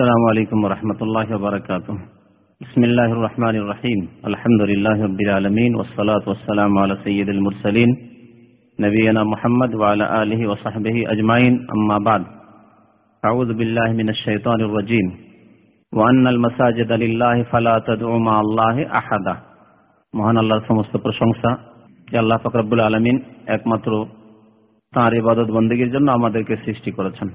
السلام عليكم ورحمة الله وبركاته بسم الله الرحمن الرحيم الحمد لله رب العالمين والصلاة والسلام على سيد المرسلين نبينا محمد وعلى آله وصحبه أجمعين أما بعد أعوذ بالله من الشيطان الرجيم وأن المساجد لله فلا تدعوا مع الله أحدا মহান আল্লাহর সমস্ত প্রশংসা যে আল্লাহ ফকরাবুল আলমিন একমাত্র তাঁর ইবাদত বন্দীগীর জন্য আমাদেরকে সৃষ্টি করেছেন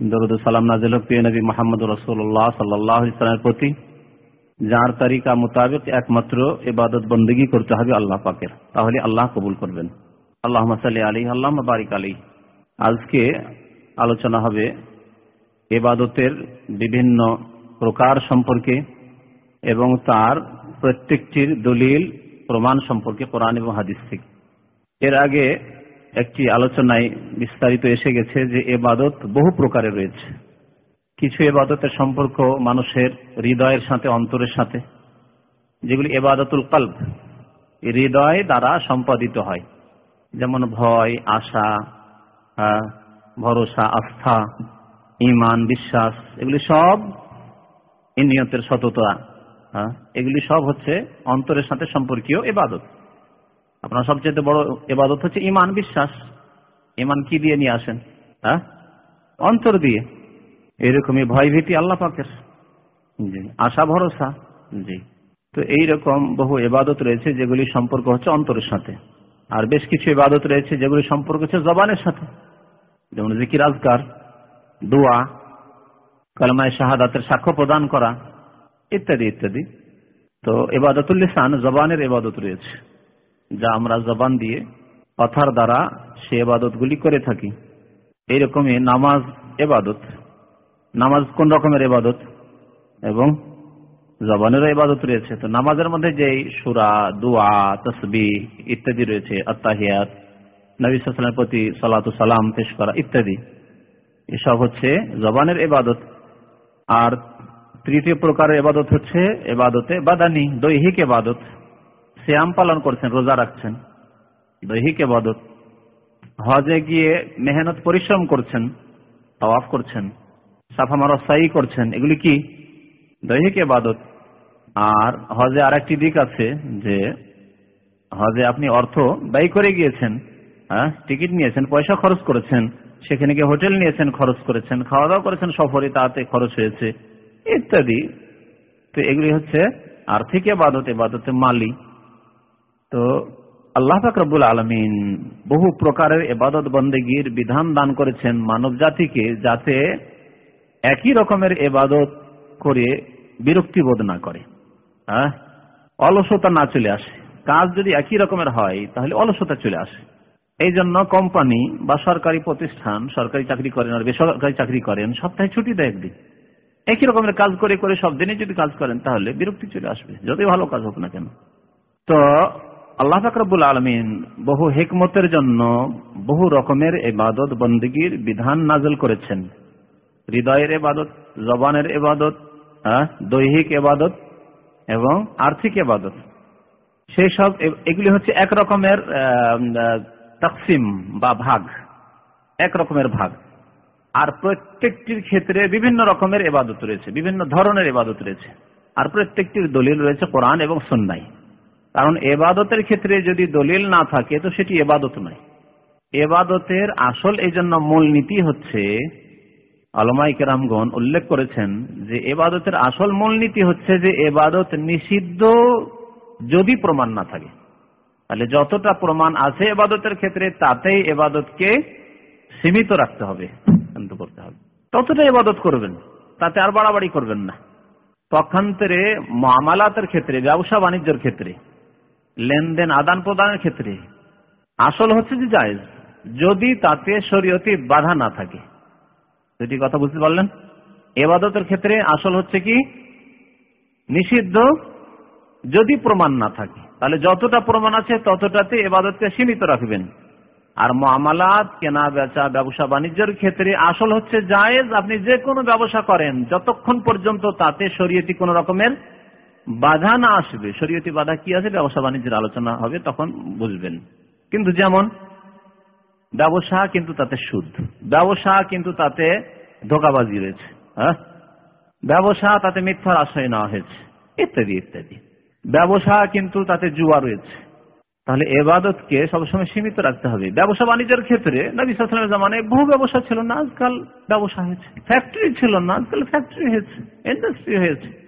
দরুদ সালাম নাজিল প্রিয় নবী মোহাম্মদ রসুল্লাহ সাল্লাহ ইসলামের প্রতি, যার তারিকা মোতাবেক একমাত্র এবাদত বন্দীগী করতে হবে আল্লাহ পাকের। তাহলে আল্লাহ কবুল করবেন। আল্লাহ সাল্লি আলী আল্লাহ বারিক আলী আজকে আলোচনা হবে এবাদতের বিভিন্ন প্রকার সম্পর্কে এবং তার প্রত্যেকটির দলিল, প্রমাণ সম্পর্কে কোরআন এবং হাদিস থেকে। এর আগে একটি আলোচনায় বিস্তারিত এসে গেছে যে এবাদত বহু প্রকারে রয়েছে। কিছু এবাদতের সম্পর্ক মানুষের হৃদয়ের সাথে, অন্তরের সাথে। যেগুলি এবাদতুল কল্প হৃদয় দ্বারা সম্পাদিত হয়। যেমন ভয়, আশা ভরসা, আস্থা ইমান বিশ্বাস, এগুলি সব নিয়তের সততা। হ্যাঁ এগুলি সব হচ্ছে অন্তরের সাথে সম্পর্কীয় এবাদত। আপনার সবচেয়ে বড় এবাদত হচ্ছে ইমান, বিশ্বাস। ইমান কি দিয়ে নিয়ে আসেন? হ্যাঁ? অন্তর দিয়ে। এরকমই ভয় ভীতি আল্লাহ পাকের। জি। আশা, ভরসা। জি। তো এইরকম বহু এবাদত রয়েছে যেগুলি সম্পর্ক হচ্ছে অন্তরের সাথে। আর বেশ কিছু এবাদত রয়েছে যেগুলি সম্পর্ক হচ্ছে জবানের সাথে। যেমন জিকির, আজকার, দোয়া, কালমায় শাহাদাতের সাক্ষ্য প্রদান করা, ইত্যাদি ইত্যাদি। তো এবাদতুল্লিসান জবানের এবাদত রয়েছে। যা আমরা জবান দিয়ে কথার দ্বারা সে এবাদতগুলি করে থাকি। এইরকমই নামাজ এবাদত। নামাজ কোন রকমের এবাদত? এবং জবানেরও এবাদত রয়েছে। তো নামাজের মধ্যে যেই সুরা, দুয়া তসবি ইত্যাদি রয়েছে আত্মাহিয়াত নবী সালামের প্রতি সালাতু সালাম, পেশ করা ইত্যাদি, এসব হচ্ছে জবানের এবাদত। আর তৃতীয় প্রকারের এবাদত হচ্ছে এবাদতে বাদানি, দৈহিক এবাদত। শ্যাম পালন করছেন, রোজা রাখছেন, দৈহিক এবাদত হজে গিয়ে মেহনত পরিশ্রম করছেন, তওয়াফ করছেন, সাফা মারা সাই করছেন, এগুলি কি? দৈহিক এবাদত আর হজে আর একটি দিক আছে যে, হজে আপনি অর্থ ব্যয় করে গিয়েছেন হ্যাঁ টিকিট নিয়েছেন, পয়সা খরচ করেছেন, সেখানে গিয়ে হোটেল নিয়েছেন, খরচ করেছেন খাওয়া দাওয়া করেছেন, সফরে তাতে খরচ হয়েছে, ইত্যাদি। তো এগুলি হচ্ছে আর্থিক এবাদত এবাদতে মালি। তো আল্লাহ ফাকরবুল আলমিন বহু প্রকারের এবাদত বন্দেগীর বিধান দান করেছেন মানব জাতিকে যাতে একই রকমের এবাদত করে বিরক্তি বোধ না করে। হ্যাঁ অলসতা না চলে আসে। কাজ যদি একই রকমের হয়, তাহলে অলসতা চলে আসে। এই জন্য কোম্পানি বা সরকারি প্রতিষ্ঠান, সরকারি চাকরি করেন আর বেসরকারি চাকরি করেন, সপ্তাহে ছুটি দেয় একদিন। একই রকমের কাজ করে করে সব দিনে যদি কাজ করেন, তাহলে বিরক্তি চলে আসবে। যতই ভালো কাজ হোক না কেন। তো আল্লাহ ফাকরবুল আলমিন বহু হেকমতের জন্য বহু রকমের এবাদত বন্দগীর বিধান নাজল করেছেন। হৃদয়ের এবাদত জবানের এবাদত দৈহিক এবাদত এবং আর্থিক এবাদত সেই সব এগুলি হচ্ছে এক রকমের তকসিম বা ভাগ, এক রকমের ভাগ। আর প্রত্যেকটির ক্ষেত্রে বিভিন্ন রকমের এবাদত রয়েছে, বিভিন্ন ধরনের এবাদত রয়েছে। আর প্রত্যেকটির দলিল রয়েছে কোরআন এবং সন্ন্যাই কারণ এবাদতের ক্ষেত্রে যদি দলিল না থাকে, তো সেটি এবাদত নয়। এবাদতের আসল এই জন্য মূলনীতি হচ্ছে, আলমাই কেরামগণ উল্লেখ করেছেন যে এবাদতের আসল মূলনীতি হচ্ছে যে এবাদত নিষিদ্ধ যদি প্রমাণ না থাকে। তাহলে যতটা প্রমাণ আছে এবাদতের ক্ষেত্রে, তাতেই এবাদতকে সীমিত রাখতে হবে করতে হবে। ততটা এবাদত করবেন তাতে আর বাড়াবাড়ি করবেন না। পক্ষান্তরে মামালাতের ক্ষেত্রে ব্যবসা বাণিজ্যের ক্ষেত্রে লেনদেন আদান প্রদানের ক্ষেত্রে। আসল হচ্ছে যে জায়েজ, যদি তাতে শরীয়তি বাধা না থাকে। দুটি কথা বুঝতে পারলেন? এবাদতের ক্ষেত্রে আসল হচ্ছে কি? নিষিদ্ধ যদি প্রমাণ না থাকে। তাহলে যতটা প্রমাণ আছে, ততটাতে এবাদতকে সীমিত রাখবেন। আর মামালাত, কেনা, বেচা, ব্যবসা, বাণিজ্যের ক্ষেত্রে আসল হচ্ছে জায়েজ, আপনি যে কোনো ব্যবসা করেন, যতক্ষণ পর্যন্ত তাতে শরীয়তি কোনো রকমের বাধা না আসবে, শরীয়তি বাধা কি আছে? ব্যবসা বাণিজ্যের আলোচনা হবে, তখন বুঝবেন। কিন্তু যেমন, ব্যবসা কিন্তু তাতে সুদ, ব্যবসা কিন্তু তাতে ধোকাবাজি রয়েছে হ্যাঁ? ব্যবসা তাতে মিথ্যার আশ্রয় নেওয়া হয়েছে, ইত্যাদি ইত্যাদি। ব্যবসা কিন্তু তাতে জুয়া রয়েছে। তাহলে এবাদতকে সবসময় সীমিত রাখতে হবে। ব্যবসা বাণিজ্যের ক্ষেত্রে নবী সালামের জামানে বহু ব্যবসা ছিল, না আজকাল ব্যবসা হয়েছে। ফ্যাক্টরি ছিল, না আজকাল ফ্যাক্টরি হয়েছে ইন্ডাস্ট্রি হয়েছে।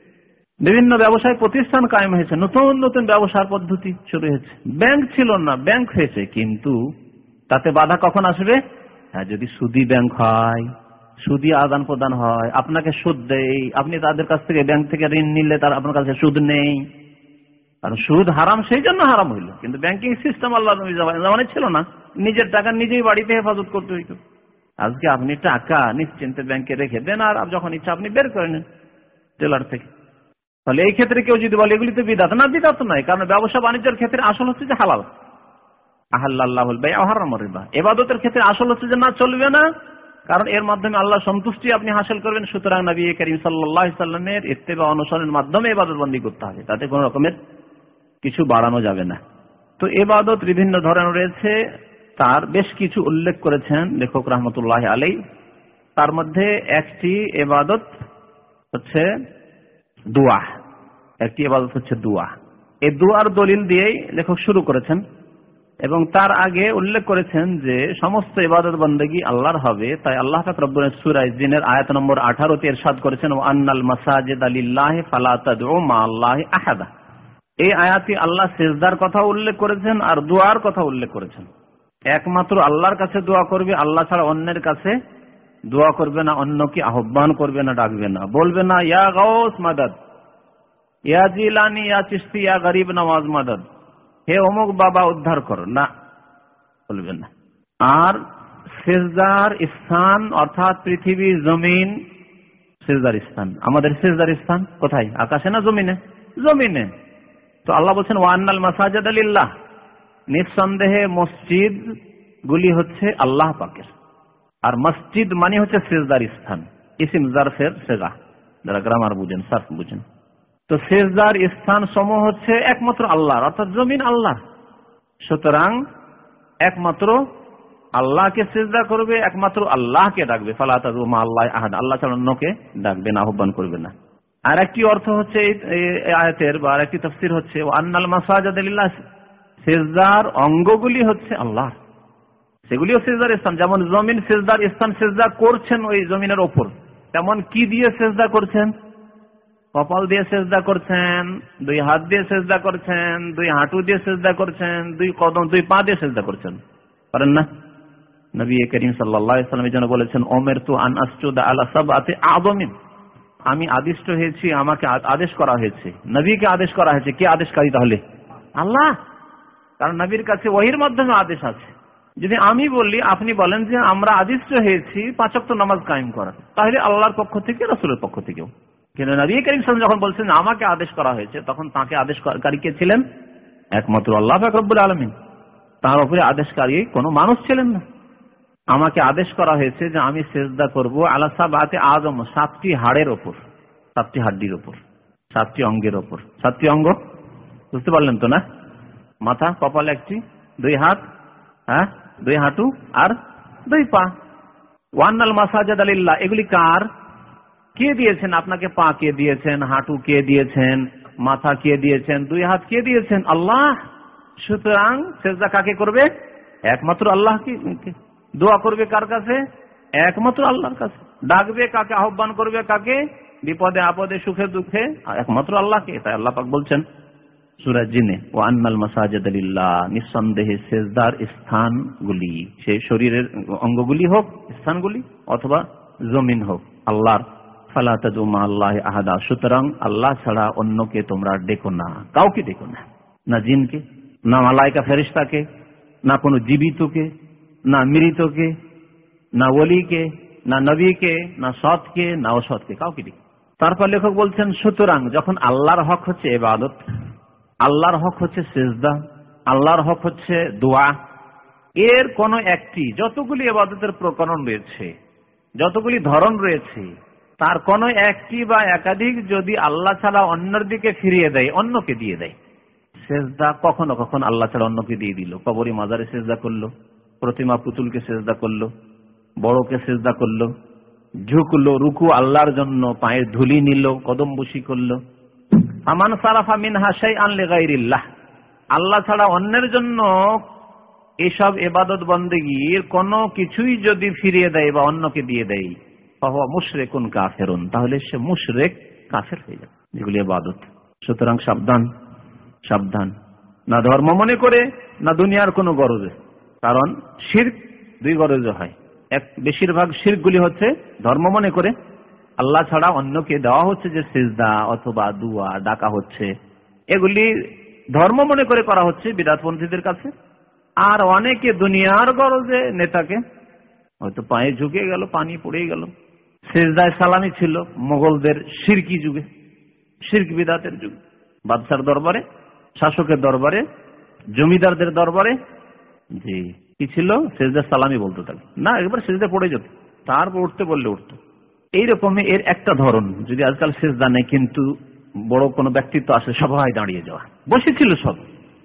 বিভিন্ন ব্যবসায় প্রতিষ্ঠান কায়েম হয়েছে, নতুন নতুন ব্যবসার পদ্ধতি শুরু হয়েছে। ব্যাংক ছিল না, ব্যাংক হয়েছে, কিন্তু তাতে বাধা কখন আসবে? হ্যাঁ যদি সুদি ব্যাংক হয়, সুদি আদান প্রদান হয়, আপনাকে সুদ দেয় আপনি তাদের কাছ থেকে ব্যাংক থেকে ঋণ নিলে তার আপনার কাছে সুদ নেই। কারণ সুদ হারাম, সেই জন্য হারাম হইল। কিন্তু ব্যাংকিং সিস্টেম আল্লাহ জামানে ছিল না। নিজের টাকা নিজেই বাড়িতে হেফাজত করতে হইত। আজকে আপনি টাকা নিশ্চিন্তে ব্যাংকে রেখে দেন, আর যখন ইচ্ছা আপনি বের করে নেন টেলার থেকে। তাহলে এই ক্ষেত্রে কেউ যদি বলে, এগুলি তো বিদাত। না, বিদাত নয়, কারণ ব্যবসা বাণিজ্যের ক্ষেত্রে আসল হচ্ছে যে হালাল। এবাদতের ক্ষেত্রে আসল হচ্ছে যে না, চলবে না। কারণ এর মাধ্যমে আল্লাহ সন্তুষ্টি আপনি হাসিল করবেন। সুতরাং নবী করিম ইত্তেবা অনুসরণের মাধ্যমে এবাদত বন্দী করতে হবে। তাতে কোন রকমের কিছু বাড়ানো যাবে না। তো এবাদত বিভিন্ন ধরনের রয়েছে। তার বেশ কিছু উল্লেখ করেছেন লেখক রহমতুল্লাহ আলাই তার মধ্যে একটি এবাদত হচ্ছে দুয়া। একটি এবাদত হচ্ছে দুয়া। এই দুয়ার দলিল দিয়েই লেখক শুরু করেছেন এবং তার আগে উল্লেখ করেছেন যে সমস্ত ইবাদত বন্দেগী আল্লাহর হবে। তাই আল্লাহ সুরাই জিনের আয়াত নম্বর আঠারো আঠারোতে এরশাদ করেছেন ও আন্নাল মাসাজেদ আলিল্লাহ ফালাতাদ মা আল্লাহ আহাদা। এই আয়াতি আল্লাহ শেষদার কথা উল্লেখ করেছেন আর দোয়ার কথা উল্লেখ করেছেন। একমাত্র আল্লাহর কাছে দোয়া করবে, আল্লাহ ছাড়া অন্যের কাছে দোয়া করবে না, অন্যকে আহ্বান করবে না, ডাকবে না। বলবে না, ইয়া গৌস মাদাদ। ইয়া জিলানি, ইয়া চিস্তি ইয়া গরিব নওয়াজ, মাদাদ। হে অমুক বাবা, উদ্ধার কর। না, বলবে না। আর শেষদার স্থান, অর্থাৎ পৃথিবী জমিন শেষদার স্থান। আমাদের শেষদার স্থান কোথায়? আকাশে না জমিনে? জমিনে। তো আল্লাহ বলছেন ওয়ান্নাল মাসাজাদ আলিল্লাহ নিঃসন্দেহে মসজিদ গুলি হচ্ছে আল্লাহ পাকের। আর মসজিদ মানে হচ্ছে সেজদার স্থান। ইসিম জারফের সেগা যারা গ্রামার বুঝেন, সার্ফ বুঝেন। তো সেজদার স্থান সমূহ হচ্ছে একমাত্র আল্লাহর, অর্থাৎ জমিন আল্লাহ সুতরাং একমাত্র আল্লাহকে সেজদা করবে, একমাত্র আল্লাহকে ডাকবে। ফালাহ আল্লাহ আহাদ। আল্লাহ ছাড়া অন্যকে ডাকবে না, আহ্বান করবে না। আর একটি অর্থ হচ্ছে আয়াতের, বা আরেকটি তফসির হচ্ছে আন্নাল মাসাজাদিল্লাহ সেজদার অঙ্গগুলি হচ্ছে আল্লাহ সেগুলিও সেজদার স্থান যেমন জমিন সেজদার স্থান সেজদা করছেন ওই জমিনের ওপর। তেমন কি দিয়ে সেজদা করছেন? কপাল দিয়ে সেজদা করছেন, দুই হাত দিয়ে সেজদা করছেন, দুই হাঁটু দিয়ে সেজদা করছেন, দুই কদম, দুই পা দিয়ে সেজদা করছেন। পারেন না? নবী করিম সাল্লামের জন্য বলেছেন ওমের তু আন আল্লাহ সব আতে আদমিন আমি আদিষ্ট হয়েছি, আমাকে আদেশ করা হয়েছে। নবীকে আদেশ করা হয়েছে। কে আদেশকারী তাহলে? আল্লাহ! কারণ নবীর কাছে ওহির মাধ্যমে আদেশ আছে। যদি আমি বললি আপনি বলেন যে আমরা আদিষ্ট হয়েছি পাঁচক্ত নামাজ কায়েম করা। তাহলে আল্লাহর পক্ষ থেকে, রসুলের পক্ষ থেকেও। কিন্তু নবী করিম সালাম যখন বলছেন, আমাকে আদেশ করা হয়েছে তখন তাকে আদেশকারী কে ছিলেন? একমাত্র আল্লাহ ফাকরুল আলমিন। তার উপরে আদেশকারী কোনো মানুষ ছিলেন না। আমাকে আদেশ করা হয়েছে যে আমি সেজদা করব আলাসা বাতে আজম সাতটি হাড়ের ওপর, সাতটি হাড্ডির ওপর, সাতটি অঙ্গের ওপর। সাতটি অঙ্গ? বুঝতে পারলেন তো না? মাথা, কপাল একটি, দুই হাত হ্যাঁ? দুই হাঁটু আর দুই পা। ওয়ান্নাল মাসাজাদ আলিল্লাহ এগুলি কার? কে দিয়েছেন? আপনাকে পা কে দিয়েছেন? হাঁটু কে দিয়েছেন? মাথা কে দিয়েছেন? দুই হাত কে দিয়েছেন? আল্লাহ! সুতরাং সেজদা কাকে করবে? একমাত্র আল্লাহ কি দোয়া করবে কার কাছে? একমাত্র আল্লাহর কাছে। ডাকবে কাকে? আহ্বান করবে কাকে? বিপদে আপদে, সুখে দুঃখে একমাত্র আল্লাহকে। তাই আল্লাহ পাক বলছেন। সুরাজ জিনে ও আন্নাল মাসাজাদ নিঃসন্দেহে সেজদার স্থানগুলি, সে শরীরের অঙ্গগুলি হোক, স্থানগুলি, অথবা জমিন হোক, আল্লাহর। ফালাতাদুমা আল্লাহ আহাদা, সুতরাং আল্লাহ ছাড়া অন্যকে তোমরা ডেকো না, কাউকে ডেকো না। না জিনকে, না মালাইকা ফেরিস্তাকে না কোনো জীবিতকে, না মৃতকে, না ওলিকে, না নবীকে, না সৎকে, না অসৎকে, কাউকে ডেকে তারপর লেখক বলছেন, সুতরাং যখন আল্লাহর হক হচ্ছে এবাদত আল্লাহর হক হচ্ছে সেজদা, আল্লাহর হক হচ্ছে দোয়া। এর কোন একটি যতগুলি এবাদতের প্রকরণ রয়েছে, যতগুলি ধরন রয়েছে, তার কোন একটি বা একাধিক যদি আল্লাহ ছাড়া অন্যের দিকে ফিরিয়ে দেয়, অন্যকে দিয়ে দেয়। সেজদা কখনো কখন আল্লাহ ছাড়া অন্যকে দিয়ে দিল। কবরী মাজারে সেজদা করল, প্রতিমা পুতুলকে সেজদা করল, বড়কে সেজদা করল, ঝুঁকলো, রুকু আল্লাহর জন্য পায়ের ধুলি নিল, কদম বসি করল আমান সারাফা মিন হাসাই আনলে গাইরিল্লাহ আল্লাহ ছাড়া অন্যের জন্য এসব এবাদত বন্দেগীর কোনো কিছুই যদি ফিরিয়ে দেয় বা অন্যকে দিয়ে দেয় মুশরেকুন কাফেরুন, তাহলে সে মুশরেক কাফের হয়ে যাবে, যেগুলি এবাদত। সুতরাং সাবধান সাবধান। না ধর্ম মনে করে, না দুনিয়ার কোনো গরজে। কারণ শির দুই গরজে হয়। এক, বেশিরভাগ শিরগুলি হচ্ছে ধর্ম মনে করে আল্লাহ ছাড়া অন্যকে দেওয়া হচ্ছে যে সিজদা অথবা দুয়া, ডাকা হচ্ছে। এগুলি ধর্ম মনে করে করা হচ্ছে বিরাটপন্থীদের কাছে। আর অনেকে দুনিয়ার গরজে নেতাকে, হয়তো পায়ে ঝুঁকে গেল, পানি পড়ে গেল। সেজদায় সালামি ছিল মোগলদের সিরকি যুগে, সিরক বিদাতের যুগে। বাদশার দরবারে, শাসকের দরবারে, জমিদারদের দরবারে। জি, কি ছিল? সেজদা সালামি বলতো তাকে। না, একবার সেজদা পড়ে যেত। তারপর উঠতে বললে উঠতো। এইরকমই এর একটা ধরন, যদি আজকাল সেজদা নেই, কিন্তু বড় কোনো ব্যক্তিত্ব আসে, সবাই দাঁড়িয়ে যাওয়া। বসেছিল সব,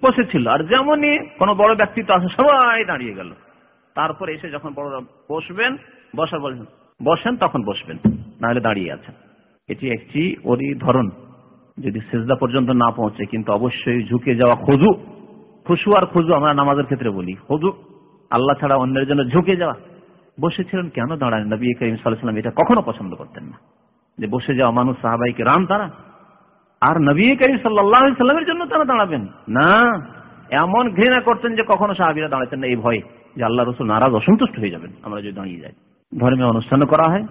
বসেছিল। আর যেমনই কোনো বড় ব্যক্তিত্ব আসে, সবাই দাঁড়িয়ে গেল। তারপর এসে যখন বড় বসবেন, বসার বলছেন বসেন, তখন বসবেন, নাহলে দাঁড়িয়ে আছেন। এটি একটি ওরই ধরন। যদি সেজদা পর্যন্ত না পৌঁছে, কিন্তু অবশ্যই ঝুঁকে যাওয়া খোঁজু। খুশু আর খুজু আমরা নামাজের ক্ষেত্রে বলি। খোঁজু, আল্লাহ ছাড়া অন্যের জন্য ঝুঁকে যাওয়া। বসেছিলেন কেন? দাঁড়ান, নবী করিম সাল্লাম এটা কখনো পছন্দ করতেন না। যে বসে যাওয়া মানুষ সাহাবাইকে রাম তারা? আর নবী করিম সাল্লাহ সাল্লামের জন্য তারা দাঁড়াবেন? না। এমন ঘৃণা করতেন যে কখনো সাহাবিরা দাঁড়াতেন না। এই ভয়ে যে আল্লাহ রসুল নারাজ, অসন্তুষ্ট হয়ে যাবেন। আমরা যদি দাঁড়িয়ে যাই। ধর্মীয় অনুষ্ঠানও করা হয়,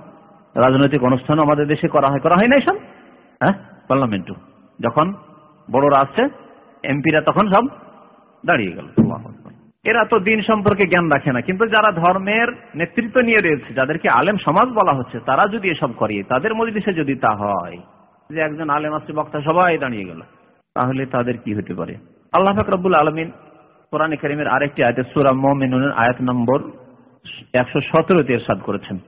রাজনৈতিক অনুষ্ঠানও আমাদের দেশে করা হয়। করা হয় না সব হ্যাঁ? পার্লামেন্টও। যখন বড়রা আসছে, এমপিরা তখন সব দাঁড়িয়ে গেল। এরা তো দিন সম্পর্কে জ্ঞান রাখে না। কিন্তু যারা ধর্মের নেতৃত্ব নিয়ে রয়েছে, যাদেরকে আলেম সমাজ বলা হচ্ছে, তারা যদি এসব করে, তাদের মজলিসে যদি তা হয়, যে একজন আলেম আসছে বক্তা সবাই দাঁড়িয়ে গেল, তাহলে তাদের কি হতে পারে? আল্লাহ ফাকরুল আলমিন কোরআন করিমের আরেকটি আয়াত সুরা মিনুনের আয়াত নম্বর একশো সতেরোতে এরশাদ করেছেন।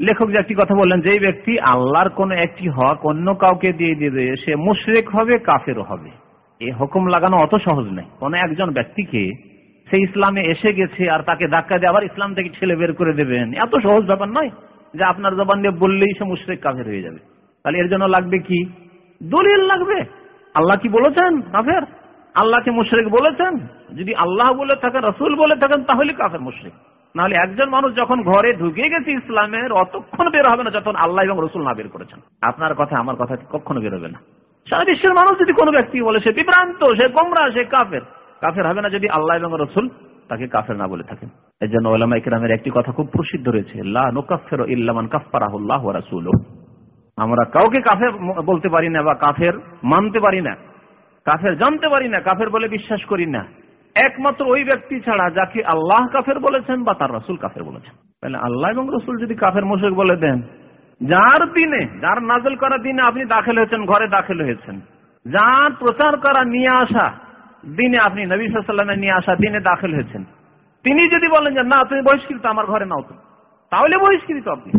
লেখক যে একটি কথা বললেন যে ব্যক্তি আল্লাহর কোন একটি হক অন্য কাউকে দিয়ে দিবে, সে মুশরেক হবে, কাফেরও হবে। এই হুকুম লাগানো অত সহজ নয়। কোন একজন ব্যক্তিকে সে ইসলামে এসে গেছে আর তাকে ধাক্কা দিয়ে আবার ইসলাম থেকে ছেলে বের করে দেবেন। এত সহজ ব্যাপার নয় যে আপনার জবান দিয়ে বললেই সে মুশরেক কাফের হয়ে যাবে। তাহলে এর জন্য লাগবে কি? দলিল লাগবে। আল্লাহ কি বলেছেন কাফের? আল্লাহকে মুশরেক বলেছেন? যদি আল্লাহ বলে থাকেন, রসুল বলে থাকেন, তাহলে কাফের মুশরেক। নাহলে একজন মানুষ যখন ঘরে ঢুকে গেছে ইসলামের, অতক্ষণ বের হবে না যখন আল্লাহ এবং রসুল না বের করেছেন। আপনার কথা, আমার কথা কখনো বের হবে না। সারা বিশ্বের মানুষ যদি কোনো ব্যক্তি বলে, সে বিভ্রান্ত, সে গোমরা, সে কাফের কাফের হবে না যদি আল্লাহ এবং রসুল তাকে কাফের না বলে থাকেন। এর জন্য ওলামা ইকরামের একটি কথা খুব প্রসিদ্ধ রয়েছে আমরা কাউকে কাফের বলতে পারি না বা কাফের মানতে পারি না, কাফের জানতে পারি না, কাফের বলে বিশ্বাস করি না। একমাত্র ওই ব্যক্তি ছাড়া যাকে আল্লাহ কাফের বলেছেন বা তার রসুল কাফের বলেছেন। তাহলে আল্লাহ এবং রসুল যদি কাফের মোশেক বলে দেন, যার দিনে, যার নাজল করা দিনে আপনি দাখিল হয়েছেন, ঘরে দাখিল হয়েছেন, যার প্রচার করা নিয়ে আসা দিনে আপনি নবী সাল্লামে নিয়ে আসা দিনে দাখিল হয়েছেন। তিনি যদি বলেন যে, না, তুমি বহিষ্কৃত, আমার ঘরে নাও তো তাহলে বহিষ্কৃত আপনি।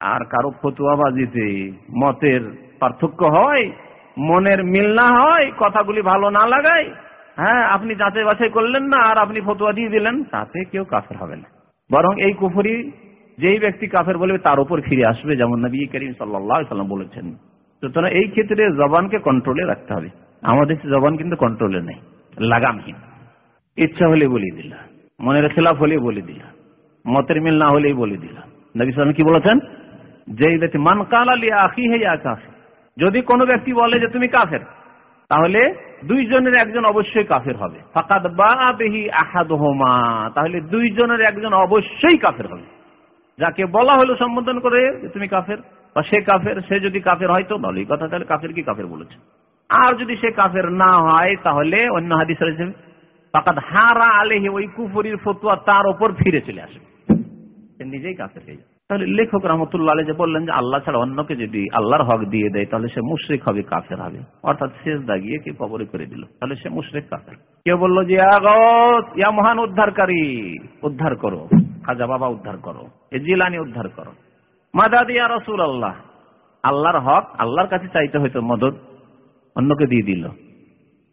আর কারও ফতুয়াবাজিতে মতের পার্থক্য হয়, মনের মিল না হয়, কথাগুলি ভালো না লাগায় হ্যাঁ আপনি যাচাই বাছাই করলেন না, আর আপনি ফতুয়া দিয়ে দিলেন, তাতে কেউ কাফের হবে না। বরং এই কুফুরি যেই ব্যক্তি কাফের বলবে, তার উপর ফিরে আসবে, যেমন নবী করিম সাল্লাম বলেছেন। সুতরাং এই ক্ষেত্রে জবানকে কন্ট্রোলে রাখতে হবে। আমাদের জবান কিন্তু কন্ট্রোলে নেই লাগামহীন ইচ্ছা হলে বলে দিল, মনের খেলাফ হলে বলে দিলা, মতের মিল না হলেই বলে দিলা। নবী সালাম কি বলেছেন? যে ব্যক্তি, মান কালালি আখি হে কাফের যদি কোনো ব্যক্তি বলে যে তুমি কাফের, তাহলে দুইজনের একজন অবশ্যই কাফের হবে। ফাকাদ বেহি আহাদহমা, তাহলে দুইজনের একজন অবশ্যই কাফের হবে। যাকে বলা হলো সম্বোধন করে তুমি কাফের, বা সে কাফের, সে যদি কাফের হয় তো ভালোই কথা, তাহলে কাফের কি কাফের বলেছে? আর যদি সে কাফের না হয়, তাহলে অন্য হাদিস রয়েছে, ফাকাদ হারা আলেহে ওই কুফরির ফতুয়া তার ওপর ফিরে চলে আসবে নিজেই কাফের হয়ে যাবে তাহলে লেখক রহমতুল্লাহ যে বললেন যে, আল্লাহ ছাড়া অন্যকে যদি আল্লাহর হক দিয়ে দেয়, তাহলে সে মুশ্রিক হবে, কাফের হবে। অর্থাৎ শেষ দাগিয়ে কে কবরে করে দিল, তাহলে সে মুশ্রিক, কাফের। কেউ বলল যে, ইয়া মহান উদ্ধারকারী, উদ্ধার করো। খাজা বাবা উদ্ধার করো, এ জিলানি উদ্ধার করো। মাদাদ ইয়া রসুল আল্লাহ আল্লাহর হক, আল্লাহর কাছে চাইতে হয়তো মদত অন্যকে দিয়ে দিল।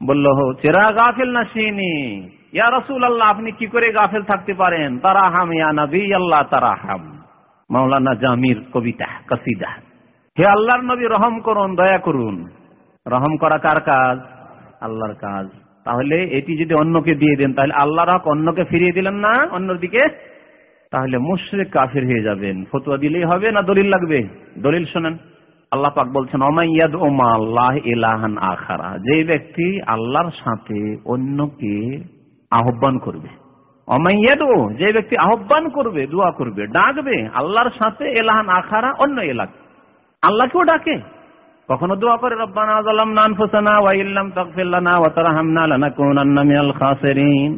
বলল চেরা গাফিল না সিনি ইয়া রসুল আল্লাহ আপনি কি করে গাফেল থাকতে পারেন? তারা হাম ইয়া নবী আল্লাহ তারা হাম মাওলানা জামির কবিতা, কসিদা। হে আল্লাহর নবী, রহম করুন, দয়া করুন। রহম করা কার কাজ? আল্লাহর কাজ। তাহলে এটি যদি অন্যকে দিয়ে দেন, তাহলে আল্লাহর হক অন্যকে ফিরিয়ে দিলেন না অন্যর দিকে? তাহলে মুশরিক কাফির হয়ে যাবেন। ফতুয়া দিলেই হবে না দলিল লাগবে? দলিল শোনেন। আল্লাহ পাক বলছেন অমাইয়াদ ওমা আল্লাহ ইলাহান আখারা। যে ব্যক্তি আল্লাহর সাথে অন্যকে আহ্বান করবে অমাইয়াদ ও যে ব্যক্তি আহ্বান করবে, দোয়া করবে, ডাকবে, আল্লাহর সাথে এলাহান আখারা অন্য এলাকা, আল্লাহকেও ডাকে। কখনো দোয়া করে, রব্বানা যালামনা আনফুসানা ওয়া ইল্লাম তাগফির লানা ওয়া তারহামনা লানাকুনান্না মিনাল খাসিরিন।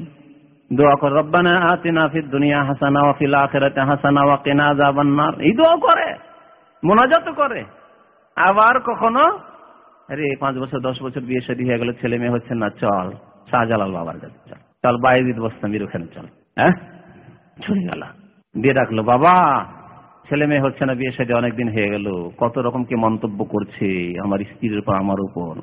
দোয়া করে, রব্বানা আতিনা ফিদ দুনিয়া হাসানা ওয়া ফিল আখিরাতি হাসানা ওয়া কিনা আযাবান নার। এই দোয়া করে মোনাজাত করে। আবার কখনো? আরে, পাঁচ বছর, দশ বছর বিয়ে শাদী হয়ে গেল ছেলে মেয়ে হচ্ছে না, চল। শাহজালাল বাবার কাছে চল। চল বাইজিদ বস্তামির ওখানে চল। হ্যাঁ? চলে গেল। দিয়ে ডাকলো, বাবা, ছেলে মেয়ে হচ্ছে না, বিয়ে সাথে অনেকদিন হয়ে গেল। কত রকম কি মন্তব্য করছে আমার স্ত্রীর উপর, আমার উপর।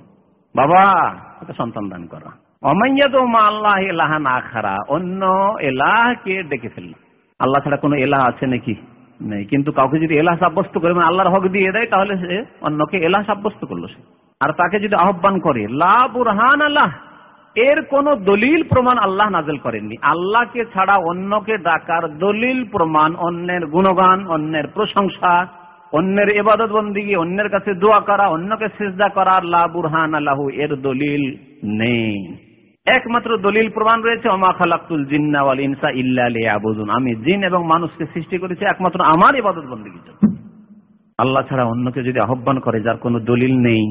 বাবা সন্তান দান করা। অমাইয়া তো মা আল্লাহ এলাহা না খারা অন্য এলাহকে ডেকে ফেলল। আল্লাহ ছাড়া কোনো এলাহ আছে নাকি? নেই। কিন্তু কাউকে যদি এলাহ সাব্যস্ত করে মানে আল্লাহর হক দিয়ে দেয়, তাহলে সে অন্যকে এলাহ সাব্যস্ত করল সে। আর তাকে যদি আহ্বান করে, লা আল্লাহ, এর কোন দলিল প্রমাণ আল্লাহ নাজেল করেননি। আল্লাহকে ছাড়া অন্যকে ডাকার দলিল প্রমাণ অন্যের গুণগান, অন্যের প্রশংসা, অন্যের এবাদত বন্দিগি অন্যের কাছে দোয়া করা, অন্যকে সেজদা করা আল্লাহ বুরহান আল্লাহ এর দলিল নেই। একমাত্র দলিল প্রমাণ রয়েছে অমা খালাকুল জিন্নাওয়াল ইনসা ইল্লা আবুদুন আমি জিন এবং মানুষকে সৃষ্টি করেছি একমাত্র আমার ইবাদত বন্দীর জন্য। আল্লাহ ছাড়া অন্যকে যদি আহ্বান করে, যার কোনো দলিল নেই,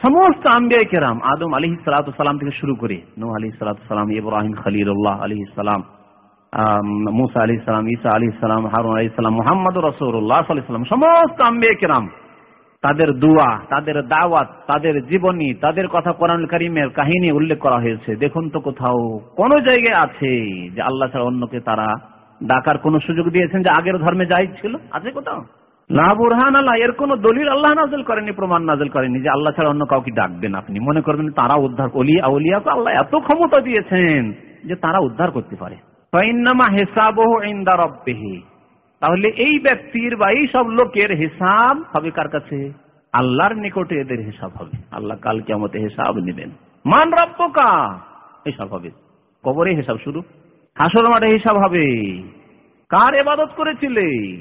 সমস্ত আম্বিয়া কেরাম, আদম আলী সালাম থেকে শুরু করে নু আলী সালাম, ইব্রাহিম খালিল্লাহ আলী সালাম মুসা আলী সালাম, ঈসা আলী সালাম, হারুন আলী সালাম মোহাম্মদ রসৌল্লাহ সমস্ত আম্বিয়া কেরাম তাদের দুয়া, তাদের দাওয়াত, তাদের জীবনী, তাদের কথা কোরআন করিমের কাহিনী উল্লেখ করা হয়েছে। দেখুন তো কোথাও কোন জায়গায় আছে যে আল্লাহ ছাড়া অন্যকে তারা ডাকার কোন সুযোগ দিয়েছেন যে আগের ধর্মে যাই ছিল? আছে কোথাও? আল্লাহ, এর কোন দলিল আল্লাহ নাজল করেনি, প্রমাণ নাজল করেনি যে আল্লাহ ছাড়া অন্য কাউকে ডাকবেন আপনি। মনে করবেন তারা উদ্ধার, অলিয়া আউলিয়াকে আল্লাহ এত ক্ষমতা দিয়েছেন যে তারা উদ্ধার করতে পারে। তাহলে এই ব্যক্তির বা এই সব লোকের হিসাব হবে কার কাছে? আল্লাহর নিকটে এদের হিসাব হবে। আল্লাহ কাল কেমতে হিসাব নেবেন। মান রব্বকা? হিসাব হবে। কবরে হিসাব শুরু। হাসর মাঠে হিসাব হবে। কার এবাদত করেছিলে?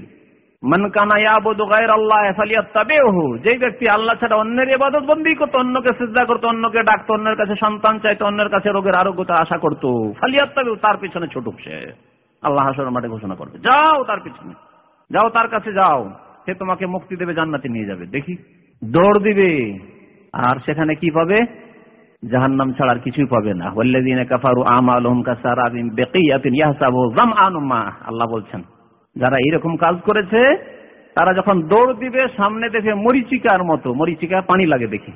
যে ব্যক্তি আল্লাহ ছাড়া অন্যের ইবাদত বন্দী করতো, অন্যকে সিদ্ধা করতো, অন্যকে ডাকতো, অন্যের কাছে সন্তান চাইতো, অন্যের কাছে রোগের আরোগ্যতা আশা করতো ফালিয়াত্তাবে তার পিছনে ছুটুক সে। আল্লাহ হাসর মাঠে ঘোষণা করবে। যাও তার পিছনে। যাও তার কাছে যাও। সে তোমাকে মুক্তি দেবে, জান্নাতে নিয়ে যাবে। দেখি। দৌড় দিবে। আর সেখানে কি পাবে? জাহান্নাম ছাড়া আর কিছুই পাবে না। ওয়াল্লাযীনা কাফারু আমালুহুম কাসারাবিন বিকিয়াতিন ইয়াহসাবু যামআনু মা। আল্লাহ বলছেন, যারা এরকম কাজ করেছে, তারা যখন দৌড় দিবে, সামনে দেখে মরিচিকার মতো। মরিচিকা পানি লাগে দেখি।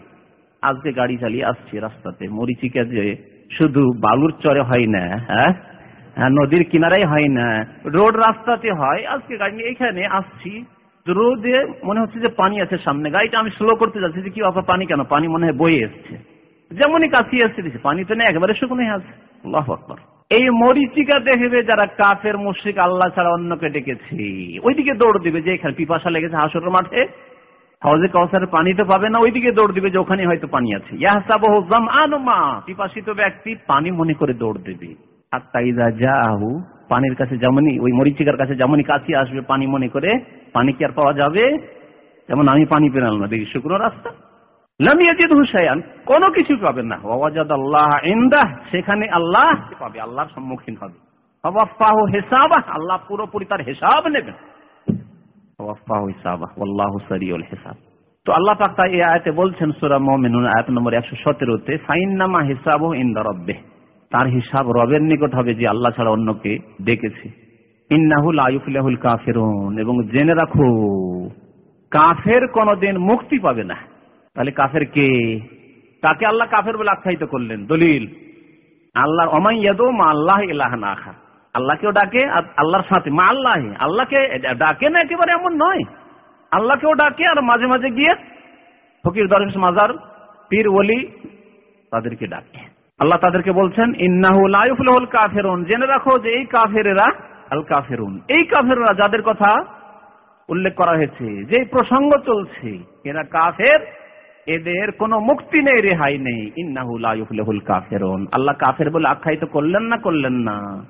আজকে গাড়ি চালিয়ে আসছি রাস্তাতে। মরিচিকা যে শুধু বালুর চরে হয় না হ্যাঁ? নদীর কিনারাই হয় না। রোড রাস্তাতে হয়। আজকে গাড়ি নিয়ে এখানে আসছি। রোদে মনে হচ্ছে যে পানি আছে সামনে। গাড়িটা আমি স্লো করতে যাচ্ছি যে কি অপর পানি কেন? পানি মনে হয় বয়ে এসছে। যেমনই কাছে এসছে পানি তো নেই, একেবারে শুকনো আছে। আল্লাহ আকবর। এই মরিচিকা দেখবে যারা কাফের, মুশ্রিক, আল্লাহ ছাড়া অন্যকে ডেকেছে। ওইদিকে দৌড় দিবে যে এখানে পিপাসা লেগেছে হাসর মাঠে। হাউজে কাউসারের পানি তো পাবে না। ওইদিকে দৌড় দিবে যে ওখানে হয়তো পানি আছে। ইয়াহসাবহম আনুমা পিপাসিত ব্যক্তি পানি মনে করে দৌড় দেবে। আত্মাইদা যা আহু পানির কাছে যেমনই, ওই মরিচিকার কাছে যেমনই কাছে আসবে, পানি মনে করে, পানি কি আর পাওয়া যাবে? যেমন আমি পানি পেলাম না, দেখি শুকনো রাস্তা। কোনো কিছু পাবেন না। ওয়াজাদ আল্লাহ ইন্দাহ, সেখানে আল্লাহ পাবে, আল্লাহর সম্মুখীন হবে। ওয়াফাহু হিসাবা আল্লাহ পুরোপুরি তার হিসাব নেবেন। ওয়াফাহু হিসাবা আল্লাহু সারিউল হিসাব। তো আল্লাহ পাক তাই এই আয়াতে বলছেন, সূরা মুমিনুন, আয়াত নম্বর 117 তে ফাইন্নামা হিসাবু ইনদা রাব্বিহ। তার হিসাব রবের নিকট হবে যে আল্লাহ ছাড়া অন্যকে ডেকেছে। ইন্নাহু আয়ুফুল কাফিরুন। এবং জেনে রাখো, কাফের কোনদিন মুক্তি পাবে না। তাহলে কাফের কে? তাকে আল্লাহ কাফের বলে আখ্যায়িত করলেন। দলিল আল্লাহর অমাইয়াদো মা আল্লাহ না আখা আল্লাহকেও ডাকে আর আল্লাহর সাথে মা আল্লাহ। আল্লাহকে ডাকে না একেবারে এমন নয়। আল্লাহকেও ডাকে আর মাঝে মাঝে গিয়ে ফকির দরবেশ মাজার পীর ওলি তাদেরকে ডাকে। আল্লাহ তাদেরকে বলছেন, ইন্নাহু লাইফুল কাফেরুন। জেনে রাখো যে এই কাফেরেরা আল কাফেরুন। এই কাফেররা যাদের কথা উল্লেখ করা হয়েছে, যে প্রসঙ্গ চলছে, এরা কাফের, এদের কোনো মুক্তি নেই, রেহাই নেই। ইন্নাহুল কাফেরন। আল্লাহ কাফের বলে আখ্যায়িত করলেন না করলেন না?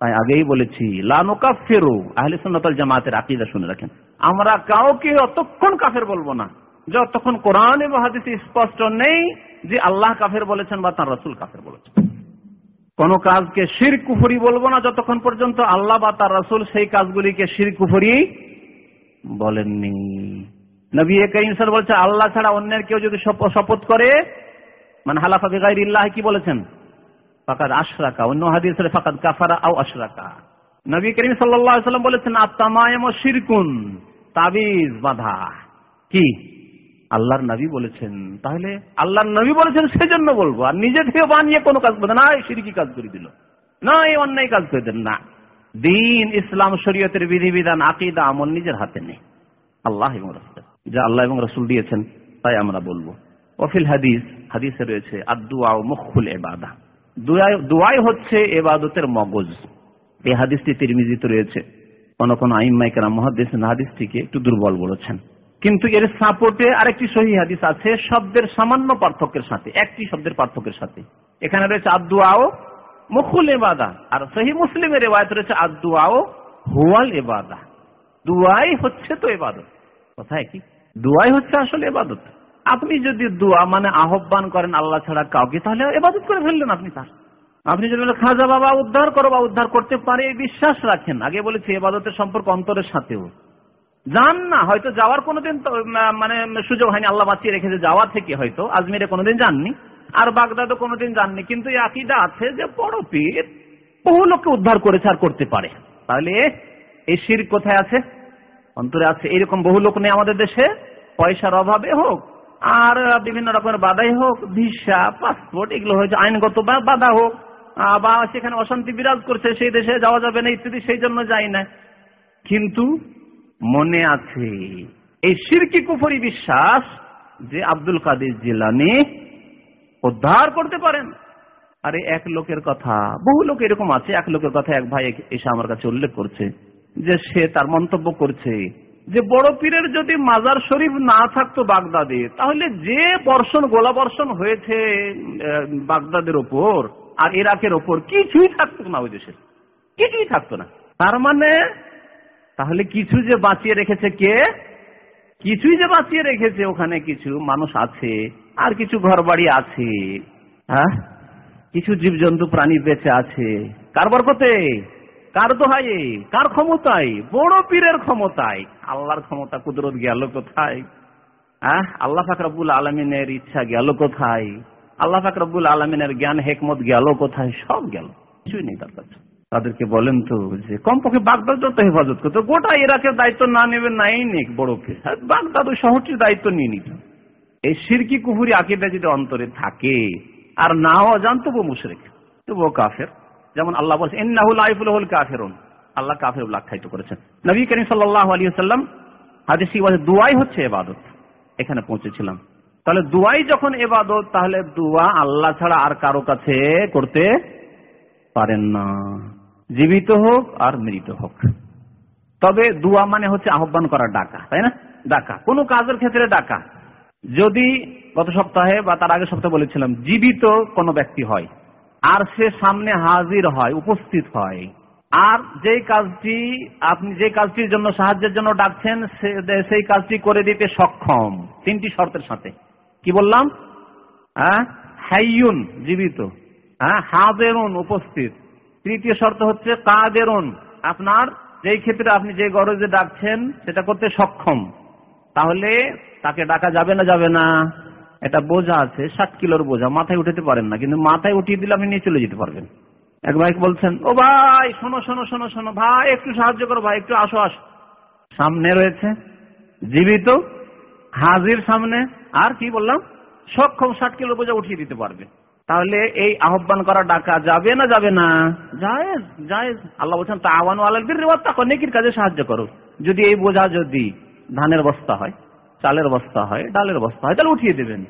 তাই আগেই বলেছি লানুকাফেরু আহলে সুন্নতল জামাতের আকিদা শুনে রাখেন। আমরা কাউকে অতক্ষণ কাফের বলব না। যতক্ষণ কোরআন এবং স্পষ্ট নেই যে আল্লাহ কাফের বলেছেন বা তার রসুল কাফের বলেছেন। কোন কাজকে শির কুফরি বলব না যতক্ষণ পর্যন্ত আল্লাহ বা তার রসুল সেই কাজগুলিকে শির কুফরি বলেননি। নবী করিম স্যার বলছে আল্লাহ ছাড়া অন্যের কেউ যদি শপথ করে মানে হালাফা বেগাইর ইল্লাহ কি বলেছেন? ফাকাদ আশরাকা। অন্য হাদিসের ফাকাদ কাফারা আও আশরাকা। নবী করিম সাল্লাম বলেছেন আত্মামায়ম শিরকুন, তাবিজ বাধা। কি? আল্লাহর নবী বলেছেন, তাহলে আল্লাহর নবী বলেছেন সেজন্য বলব, আর নিজে থেকে বানিয়ে কোনো কাজ করবে না সিরকি কাজ করে দিল। না, এই অন্যায় কাজ করে দেন না। দিন, ইসলাম, শরীয়তের বিধিবিধান, আকিদা আমল নিজের হাতে নেই। আল্লাহ এবং রসুল। যা আল্লাহ এবং রসুল দিয়েছেন, তাই আমরা বলব। ওফিল হাদিস, হাদিসে রয়েছে আদুয়া মুখুল এবাদা দোয়াই হচ্ছে এবাদতের মগজ। এই হাদিসটি তিরমিজিতে রয়েছে। কোন কোন আইমাইকারা মহাদিস হাদিসটিকে একটু দুর্বল বলেছেন। কিন্তু এর সাপোর্টে আরেকটি সহি হাদিস আছে, শব্দের সামান্য পার্থক্যের সাথে, একটি শব্দের পার্থক্যের সাথে। এখানে রয়েছে আদুয়াও মুখুল এবাদা আর সহি মুসলিমের রেওয়ায়ত রয়েছে আদুয়াও হুয়াল এবাদা দুয়াই হচ্ছে তো এবাদত কোথায় কি দুয়াই হচ্ছে আসলে এবাদত আপনি যদি দুয়া মানে আহ্বান করেন আল্লাহ ছাড়া কাউকে, তাহলে এবাদত করে ফেললেন আপনি তার। আপনি যদি খাজা বাবা, উদ্ধার করো বা উদ্ধার করতে পারে, বিশ্বাস রাখেন। আগে বলেছি এবাদতের সম্পর্ক অন্তরের সাথেও। যান না, হয়তো যাওয়ার কোনোদিন মানে সুযোগ হয়নি, আল্লাহ বাঁচিয়ে রেখেছে যাওয়া থেকে হয়তো, আজমিরে কোনোদিন যাননি। আর বাগদাদও কোনোদিন যাননি, কিন্তু এই আকিদা আছে যে বড় পীর বহু লোককে উদ্ধার করেছে আর করতে পারে। তাহলে এই শির কোথায় আছে? অন্তরে আছে, এরকম বহু লোক নেই আমাদের দেশে, পয়সার অভাবে হোক, আর বিভিন্ন রকমের বাধাই হোক, ভিসা, পাসপোর্ট, এগুলো হয়েছে আইনগত বাধা হোক বা সেখানে অশান্তি বিরাজ করছে, সেই দেশে যাওয়া যাবে না, ইত্যাদি, সেই জন্য যাই না। কিন্তু মনে আছে। এই সিরকি কুফরি বিশ্বাস যে আব্দুল কাদের জিলানি উদ্ধার করতে পারেন। আরে এক লোকের কথা, বহু লোক এরকম আছে, এক লোকের কথা এক ভাই এসে আমার কাছে উল্লেখ করছে যে সে তার মন্তব্য করছে যে, বড় পীরের যদি মাজার শরীফ না থাকতো বাগদাদে, তাহলে যে বর্ষণ, গোলা বর্ষণ হয়েছে বাগদাদের ওপর আর ইরাকের ওপর কিছুই থাকতো না ওই দেশে কিছুই থাকতো না। তার মানে তাহলে কিছু যে বাঁচিয়ে রেখেছে কে? কিছুই যে বাঁচিয়ে রেখেছে ওখানে কিছু মানুষ আছে, আর কিছু ঘর বাড়ি আছে হ্যাঁ? কিছু জীবজন্তু প্রাণী বেঁচে আছে। কার বরকতে? কার দোহাই কার ক্ষমতায়? বড় পীরের ক্ষমতায়। আল্লাহর ক্ষমতা কুদরত গেল কোথায়? হ্যাঁ? আল্লাহ ফাকরাবুল আলমিনের ইচ্ছা গেল কোথায়? আল্লাহ ফাকরাবুল আলমিনের জ্ঞান, হেকমত গেল কোথায়? সব গেল। কিছুই নেই তার কাছে। তাদেরকে বলেন তো যে, কমপক্ষে বাগদাদ যত হেফাজত করতো গোটা ইরাকের দায়িত্ব না নেবে, নাই নিক বড় পীর বাগদাদ ওই শহরটির দায়িত্ব নিয়ে নিত এই সিরকি কুহুরি আকিদা যদি অন্তরে থাকে, আর নাও জানতো মুশরেক, তবুও কাফের। যেমন আল্লাহ বলছে ইন্নাহুল আইফুল হল কাফেরুন। আল্লাহ কাফের আখ্যায়িত করেছেন। নবী করিম সাল্লাহ আলী সাল্লাম হাদিসি বলে দুয়াই হচ্ছে এবাদত। এখানে পৌঁছেছিলাম। তাহলে দুয়াই যখন এবাদত, তাহলে দুয়া আল্লাহ ছাড়া আর কারও কাছে করতে পারেন না। জীবিত হোক আর মৃত হোক। তবে দুয়া মানে হচ্ছে আহ্বান করা ডাকা, তাই না? ডাকা। কোনো কাজের ক্ষেত্রে ডাকা। যদি গত সপ্তাহে বা তার আগের সপ্তাহে বলেছিলাম, জীবিত কোনো ব্যক্তি হয়, আর সে সামনে হাজির হয়, উপস্থিত হয়, আর যে কাজটি আপনি যে কাজটির জন্য, সাহায্যের জন্য ডাকছেন সেই কাজটি করে দিতে সক্ষম। তিনটি শর্তের সাথে। কি বললাম? হ্যাঁ? হাইয়ুন, জীবিত। হ্যাঁ? হাজেরুন, উপস্থিত। তৃতীয় শর্ত হচ্ছে কাদেরুন। আপনার যেই ক্ষেত্রে আপনি যে গরজে ডাকছেন, সেটা করতে সক্ষম। তাহলে তাকে ডাকা যাবে না যাবে না। এটা বোঝা আছে, ষাট কিলোর বোঝা। মাথায় উঠাতে পারেন না, কিন্তু মাথায় উঠিয়ে দিলে আপনি নিয়ে চলে যেতে পারবেন। এক ভাই বলছেন, ও ভাই, শোনো শোনো শোনো শোনো। ভাই, একটু সাহায্য করো, ভাই, একটু আসো আসো। সামনে রয়েছে জীবিত, হাজির সামনে, আর কি বললাম? সক্ষম ষাট কিলো বোঝা উঠিয়ে দিতে পারবে। তাহলে এই আহ্বান করা ডাকা যাবে না যাবে না? জায়েজ জায়েজ। আল্লাহ বলছেন তা আওয়ান নেকির কাজে সাহায্য করো। যদি এই বোঝা যদি ধানের বস্তা হয় চালের বস্তা হয় ডালের বস্তা হয় তাহলে উঠিয়ে দেবেন।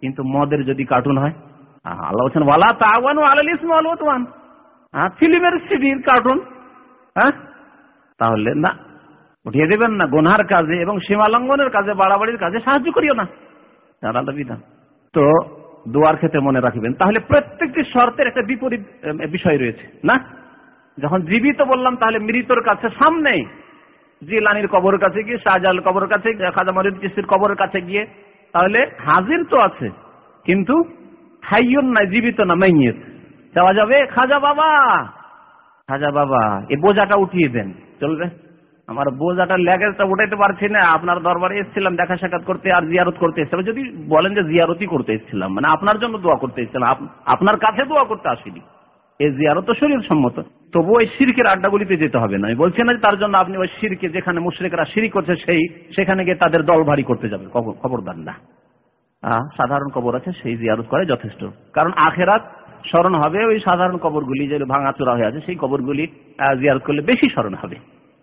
কিন্তু মদের যদি কার্টুন হয় আল্লাহ বলছেন ওয়ালা তাওয়ান আলাল ইসম আলওয়ান হ্যাঁ ফিল্মের সিডির কার্টুন হ্যাঁ তাহলে না উঠিয়ে দেবেন না। গোনার কাজে এবং সীমালঙ্ঘনের কাজে বাড়াবাড়ির কাজে সাহায্য করিও না। আলাদা বিধান। তো দোয়ার ক্ষেত্রে মনে রাখবেন। তাহলে প্রত্যেকটি শর্তের একটা বিপরীত বিষয় রয়েছে। না? যখন জীবিত বললাম, তাহলে মৃতর কাছে সামনে জিলানির কবরের কাছে গিয়ে শাহজাল কবরের কাছে, খাজা মরিদ চিস্তির কবরের কাছে গিয়ে, তাহলে হাজির তো আছে, কিন্তু হাইয়ন নাই জীবিত না, মাইয়েত। যাওয়া যাবে? খাজা বাবা! খাজা বাবা, এ বোঝাটা উঠিয়ে দেন। চলবে? আমার বোঝাটা ল্যাগেজটা উঠাইতে পারছি না, আপনার দরবারে এসেছিলাম দেখা সাক্ষাৎ করতে আর জিয়ারত করতে এসেছিলাম। যদি বলেন যে জিয়ারতই করতে এসেছিলাম মানে আপনার জন্য দোয়া করতে এসেছিলাম আপনার কাছে দোয়া করতে আসিনি। এই জিয়ারত শরীর সম্মত তবু ওই সিরকের আড্ডাগুলিতে যেতে হবে না। বলছি না যে তার জন্য আপনি ওই সিরকে যেখানে মুশ্রিকরা সিঁড়ি করছে, সেই, সেখানে গিয়ে তাদের দল ভারী করতে যাবে। খবরদার না। সাধারণ কবর আছে, সেই জিয়ারত করে যথেষ্ট। কারণ আখেরাত স্মরণ হবে, ওই সাধারণ কবরগুলি যে ভাঙাচোরা হয়ে আছে, সেই কবরগুলি জিয়ারত করলে বেশি স্মরণ হবে।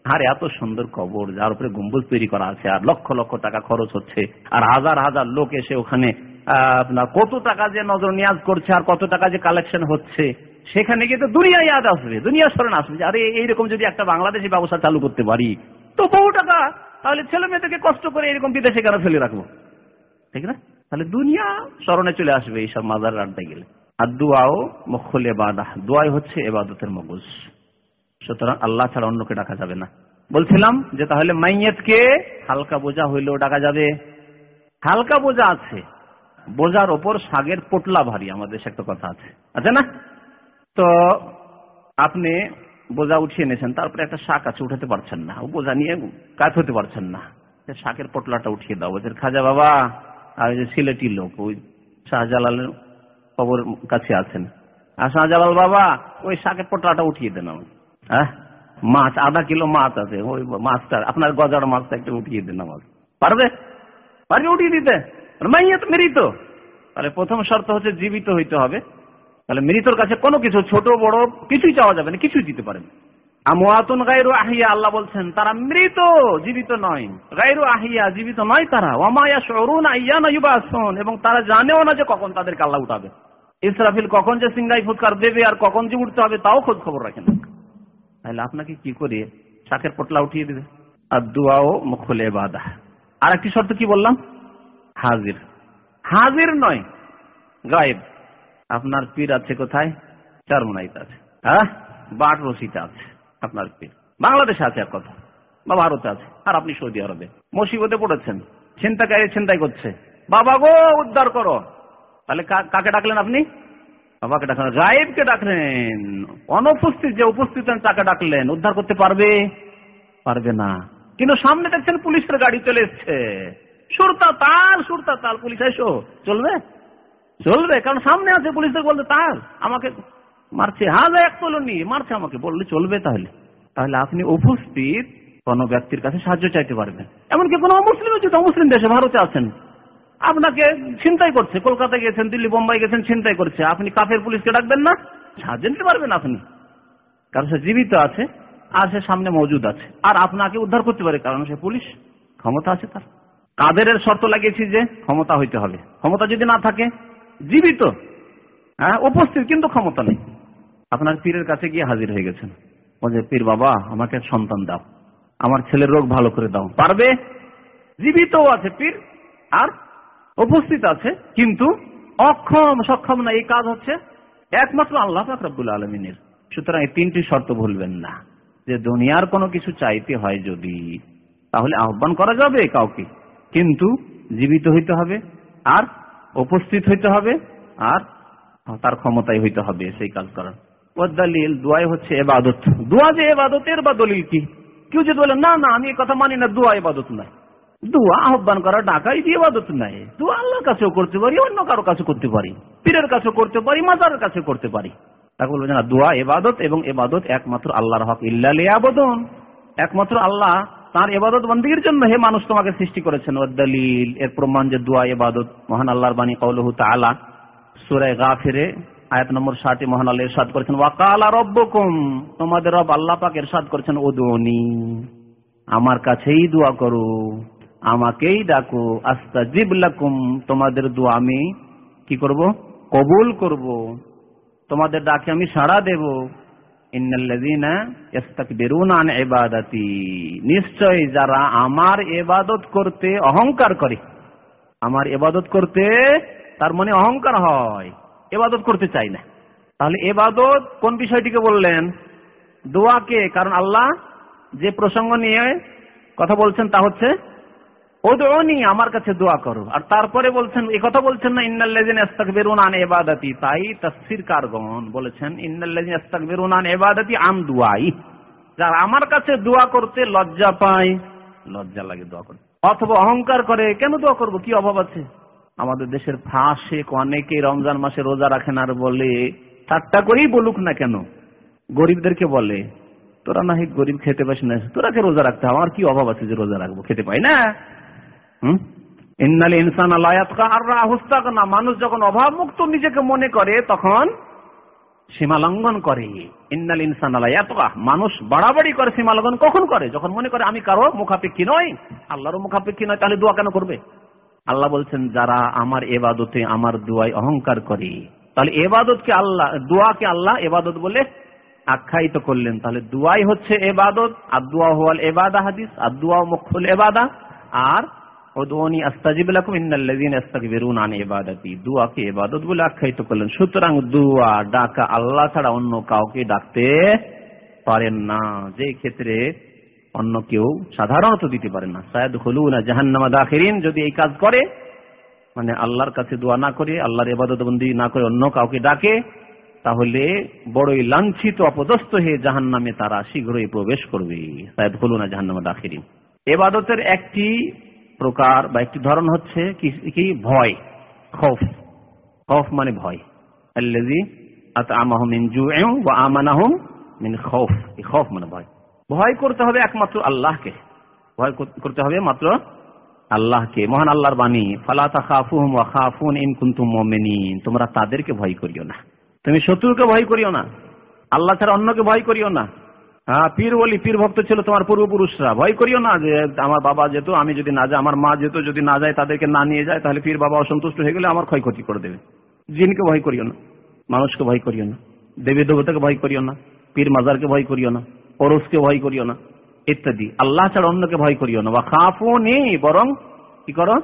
আর এত সুন্দর কবর, যার উপরে গম্বুজ তৈরি করা আছে, আর লক্ষ লক্ষ টাকা খরচ হচ্ছে, আর হাজার হাজার লোক এসে ওখানে আপনার কত টাকা যে নজর নিয়াজ করছে, আর কত টাকা যে কালেকশন হচ্ছে, সেখানে গিয়ে তো দুনিয়া ইয়াদ আসবে দুনিয়া স্মরণ আসবে আরে, এইরকম যদি একটা বাংলাদেশি ব্যবস্থা চালু করতে পারি, তো বহু টাকা, তাহলে ছেলে মেয়েদেরকে কষ্ট করে এরকম বিদেশে কেন ফেলে রাখব? ঠিক না? তাহলে দুনিয়া স্মরণে চলে আসবে এইসব মাজার আড্ডায় গেলে। আর দুয়াও মখল এবাদা দোয়াই হচ্ছে এবাদতের মগজ। সুতরাং আল্লাহ ছাড়া অন্যকে ডাকা যাবে না। বলছিলাম যে তাহলে মাইয়েতকে হালকা বোঝা হইলেও ডাকা যাবে। হালকা বোঝা আছে। বোঝার ওপর শাগের পোটলা ভারী, আমাদের দেশে একটা কথা আছে। আছে না? তো আপনি বোঝা উঠিয়ে নিয়েছেন, তারপরে একটা শাক আছে, উঠাতে পারছেন না। ও বোঝা নিয়ে কাজ হতে পারছেন না। শাকের পটলাটা উঠিয়ে দাও। বলছেন খাজা বাবা আর ওই যে সিলেটি লোক, ওই শাহজালালের কবর কাছে আছেন। আর শাহজালাল বাবা, ওই শাকের পটলাটা উঠিয়ে দেন আমার হ্যাঁ? মাছ, আধা কিলো মাছ আছে, ওই মাছটা, আপনার গজার মাছটা একটু উঠিয়ে দেন আমার পারবে? পারবে উঠিয়ে দিতে? মাইয়া তো মৃত। তাহলে প্রথম শর্ত হচ্ছে জীবিত হইতে হবে। তাহলে মৃতর কাছে কোনো কিছু, ছোট, বড়, কিছুই চাওয়া যাবে না, কিছুই দিতে পারেন। আহিয়া, আল্লাহ বলছেন, তারা মৃত, জীবিত নয়। আহিয়া, জীবিত নয় তারা। এবং তারা জানেও না যে কখন তাদেরকে আল্লাহ উঠাবে। ইসরাফিল কখন যে সিংগাই ফুৎকার দেবে আর কখন যে উঠতে হবে, তাও খোঁজ খবর রাখেন তাহলে আপনাকে কি করে শাকের পটলা উঠিয়ে দেবে? আর দুয়াও মুখলে বাদা আর একটি শর্ত কি বললাম? হাজির। হাজির নয়, গায়েব। আপনার পীর আছে কোথায়? চারমোনাইতে আছে। হ্যাঁ? বাট রশিতে আছে আপনার পীর। বাংলাদেশে আছে এক কথা, বা ভারতে আছে, আর আপনি সৌদি আরবে। মুসিবতে পড়েছেন ছিনতাকারী ছিনতাই করছে। বাবা গো, উদ্ধার করো। তাহলে কাকে ডাকলেন আপনি? বাবাকে ডাকলেন, গায়েবকে ডাকলেন। অনুপস্থিত যে উপস্থিত তাকে ডাকলেন। উদ্ধার করতে পারবে? পারবে না। কিন্তু সামনে দেখছেন পুলিশের গাড়ি চলে এসছে। সুরতা তাল সুরতা তাল। পুলিশ, এসো। চলবে? চলবে? কারণ সামনে আছে পুলিশদের বলতে তার আমাকে মারছে। হ্যাঁ এক তোলনি মারছে আমাকে। বললে চলবে তাহলে। তাহলে আপনি উপস্থিত কোন ব্যক্তির কাছে সাহায্য চাইতে পারবেন। এমনকি কোন মুসলিম যদি অমুসলিম দেশে, ভারতে আছেন আপনাকে ছিনতাই করছে। কলকাতা গেছেন, দিল্লি, বোম্বাই গেছেন, ছিনতাই করছে। আপনি কাফের পুলিশকে ডাকবেন না, সাহায্য নিতে পারবেন আপনি। কারণ সে জীবিত আছে, আর সে সামনে মজুদ আছে। আর আপনাকে উদ্ধার করতে পারে, কারণ সে পুলিশ, ক্ষমতা আছে তার। কাদের শর্ত লাগিয়েছি যে ক্ষমতা হইতে হবে। ক্ষমতা যদি না থাকে, জীবিত হ্যাঁ উপস্থিত, কিন্তু ক্ষমতা নেই। আপনার পীরের কাছে গিয়ে হাজির হয়ে গেছেন। বলছে পীর বাবা, আমাকে সন্তান দাও। আমার ছেলের রোগ ভালো করে দাও। পারবে? জীবিত আছে পীর, আর উপস্থিত আছে, কিন্তু অক্ষম, সক্ষম না, এই কাজ হচ্ছে একমাত্র আল্লাহ ফাকরাবুল আলমিনের। সুতরাং এই তিনটি শর্ত ভুলবেন না, যে দুনিয়ার কোনো কিছু চাইতে হয় যদি, তাহলে আহ্বান করা যাবে কাউকে। কিন্তু জীবিত হইতে হবে, আর উপস্থিত হইতে হবে, আর তার ক্ষমতায় হইতে হবে সেই কাজ করার। দলিল, দোয়াই হচ্ছে এবাদত। দোয়া যে এবাদতের বা দলিল কি? কেউ যদি বলে, না না, আমি কথা মানি না, দোয়া এবাদত নাই দোয়া আহ্বান করা ডাকাই দিয়ে ইবাদত নাই। দোয়া আল্লাহর কাছেও করতে পারি, অন্য কারও কাছে করতে পারি। পীরের কাছে করতে পারি, মাজারের কাছে করতে পারি। তাকে বলবে না, দোয়া এবাদত এবং এবাদত একমাত্র আল্লাহর হক, ইল্লা আবদন একমাত্র আল্লাহ তার এবাদত বন্দীর জন্য হে মানুষ তোমাকে সৃষ্টি করেছেন। দলিল, এর প্রমাণ যে দোয়া এবাদত মহান আল্লাহর বাণী কৌলহু তালা সুরায় গাফিরে, আয়াত নম্বর ষাটে মহান আল্লাহ এরশাদ করেছেন, ওয়াকালা রব্বকুম তোমাদের রব আল্লাহ পাক এরশাদ করেছেন ওদনি আমার কাছেই দোয়া করো। আমাকেই ডাকো আস্তা জিবলাকুম তোমাদের দোয়া আমি কি করব? কবুল করব। তোমাদের ডাকে আমি সাড়া দেব। নিশ্চয় যারা আমার এবাদত করতে অহংকার করে, আমার এবাদত করতে তার মনে অহংকার হয় এবাদত করতে চাই না। তাহলে এবাদত কোন বিষয়টিকে বললেন? দোয়াকে, কারণ আল্লাহ যে প্রসঙ্গ নিয়ে কথা বলছেন তা হচ্ছে আমার কাছে দোয়া করো। আর তারপরে বলছেন কথা বলছেন না আন তাই বলেছেন আন যারা আমার কাছে দোয়া করতে লজ্জা পায়, লজ্জা লাগে দোয়া করতে। অথবা অহংকার করে, কেন দোয়া করব? কি অভাব আছে? আমাদের দেশের ফাঁসে অনেকে রমজান মাসে রোজা রাখেন আর বলে, ঠাট্টা করেই বলুক না কেন? গরিবদেরকে বলে, তোরা না গরিব খেতে পাস না, তোরাকে রোজা রাখতে হবে। আমার কি অভাব আছে যে রোজা রাখব? খেতে পাই না? মানুষ যখন অভাব মুক্ত নিজেকে মনে করে, তখন সীমা লঙ্ঘন করে। ইন্নাল ইনসান আলায়াতকা মানুষ বাড়াবাড়ি করে, সীমা লঙ্ঘন কখন করে? যখন মনে করে, আমি কারও মুখাপেক্ষী নয় আল্লাহরও মুখাপেক্ষী নয়, তাহলে দোয়া কেন করবে? আল্লাহ বলছেন, যারা আমার এবাদতে আমার দোয়ায় অহংকার করে, তাহলে এবাদতকে আল্লাহ, দোয়াকে আল্লাহ এবাদত বলে আখ্যায়িত করলেন। তাহলে দুয়াই হচ্ছে এবাদত, আর দোয়া হওয়াল এবাদা হাদিস, আর দোয়া মুখল এবাদা, আর ওদোনি আস্তাজিব লাকুম ইন্নাল্লাযীনা ইস্তাকবিরুনা আন ইবাদাতি। দুআকে ইবাদত বলে আখ্যায়িত করলেন। সুতরাং দুয়া, ডাকা আল্লাহ ছাড়া অন্য কাউকে ডাকতে পারেন না। যে ক্ষেত্রে অন্য কেউ সাধারণত দিতে পারেন না। সায়াদ হলুনা জাহান্নামা দাখিরিন, যদি এই কাজ করে মানে আল্লাহর কাছে দোয়া না করে, আল্লাহর ইবাদত বন্দি না করে অন্য কাউকে ডাকে, তাহলে বড়ই লাঞ্ছিত, অপদস্থ হয়ে জাহান্নামে তারা শীঘ্রই প্রবেশ করবে। সায়াদ হলুনা জাহান্নামা দাখিরিন। এবাদতের একটি প্রকার বা একটি ধরন হচ্ছে কি ভয়, খৌফ। খৌফ মানে ভয়। আল্লাজি ওয়া আমানাহুম মিন খৌফ। এই খৌফ মানে ভয়। ভয় করতে হবে একমাত্র আল্লাহকে। ভয় করতে হবে মাত্র আল্লাহকে। মহান আল্লাহর বাণী, ফালা তাখাফুহুম ওয়া তোমরা তাদেরকে ভয় করিও না। তুমি শত্রুকে ভয় করিও না। আল্লাহ ছাড়া অন্যকে ভয় করিও না। হ্যাঁ পীর বলি পীর ভক্ত ছিল তোমার পূর্বপুরুষরা। ভয় করিও না যে আমার বাবা যেত, আমি যদি না যাই, আমার মা যেত, যদি না যায়, তাদেরকে না নিয়ে যায়, তাহলে পীর বাবা অসন্তুষ্ট হয়ে গেলে আমার ক্ষয়ক্ষতি করে দেবে। জিনকে ভয় করিও না, মানুষকে ভয় করিও না, দেবী দেবতাকে ভয় করিও না, পীর মাজারকে ভয় করিও না পরশকে ভয় করিও না, ইত্যাদি। আল্লাহ ছাড়া অন্যকে ভয় করিও না। বা খাফো নেই বরং কি করো?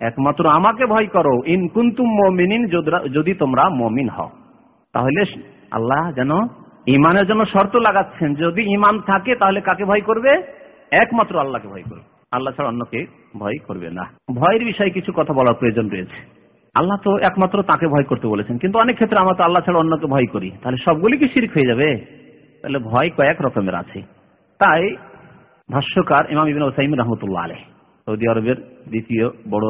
একমাত্র আমাকে ভয় করো। ইন কুন্তুম মমিনিন, যদি তোমরা মমিন হও। তাহলে আল্লাহ যেন ইমানের জন্য শর্ত লাগাচ্ছেন, যদি ইমান থাকে তাহলে কাকে ভয় করবে? একমাত্র আল্লাহকে ভয় করবে। আল্লাহ ছাড়া অন্যকে ভয় করবে না। ভয়ের বিষয়ে কিছু কথা বলার প্রয়োজন রয়েছে। আল্লাহ তো একমাত্র তাকে ভয় করতে বলেছেন, কিন্তু অনেক ক্ষেত্রে আমরা তো আল্লাহ ছাড়া অন্যকে ভয় করি। তাহলে সবগুলি কি শিরিক হয়ে যাবে? তাহলে ভয় কয়েক রকমের আছে। তাই ভাষ্যকার ইমাম ইবিন ওসাইম রহমতুল্লাহ আলহ সৌদি আরবের দ্বিতীয় বড়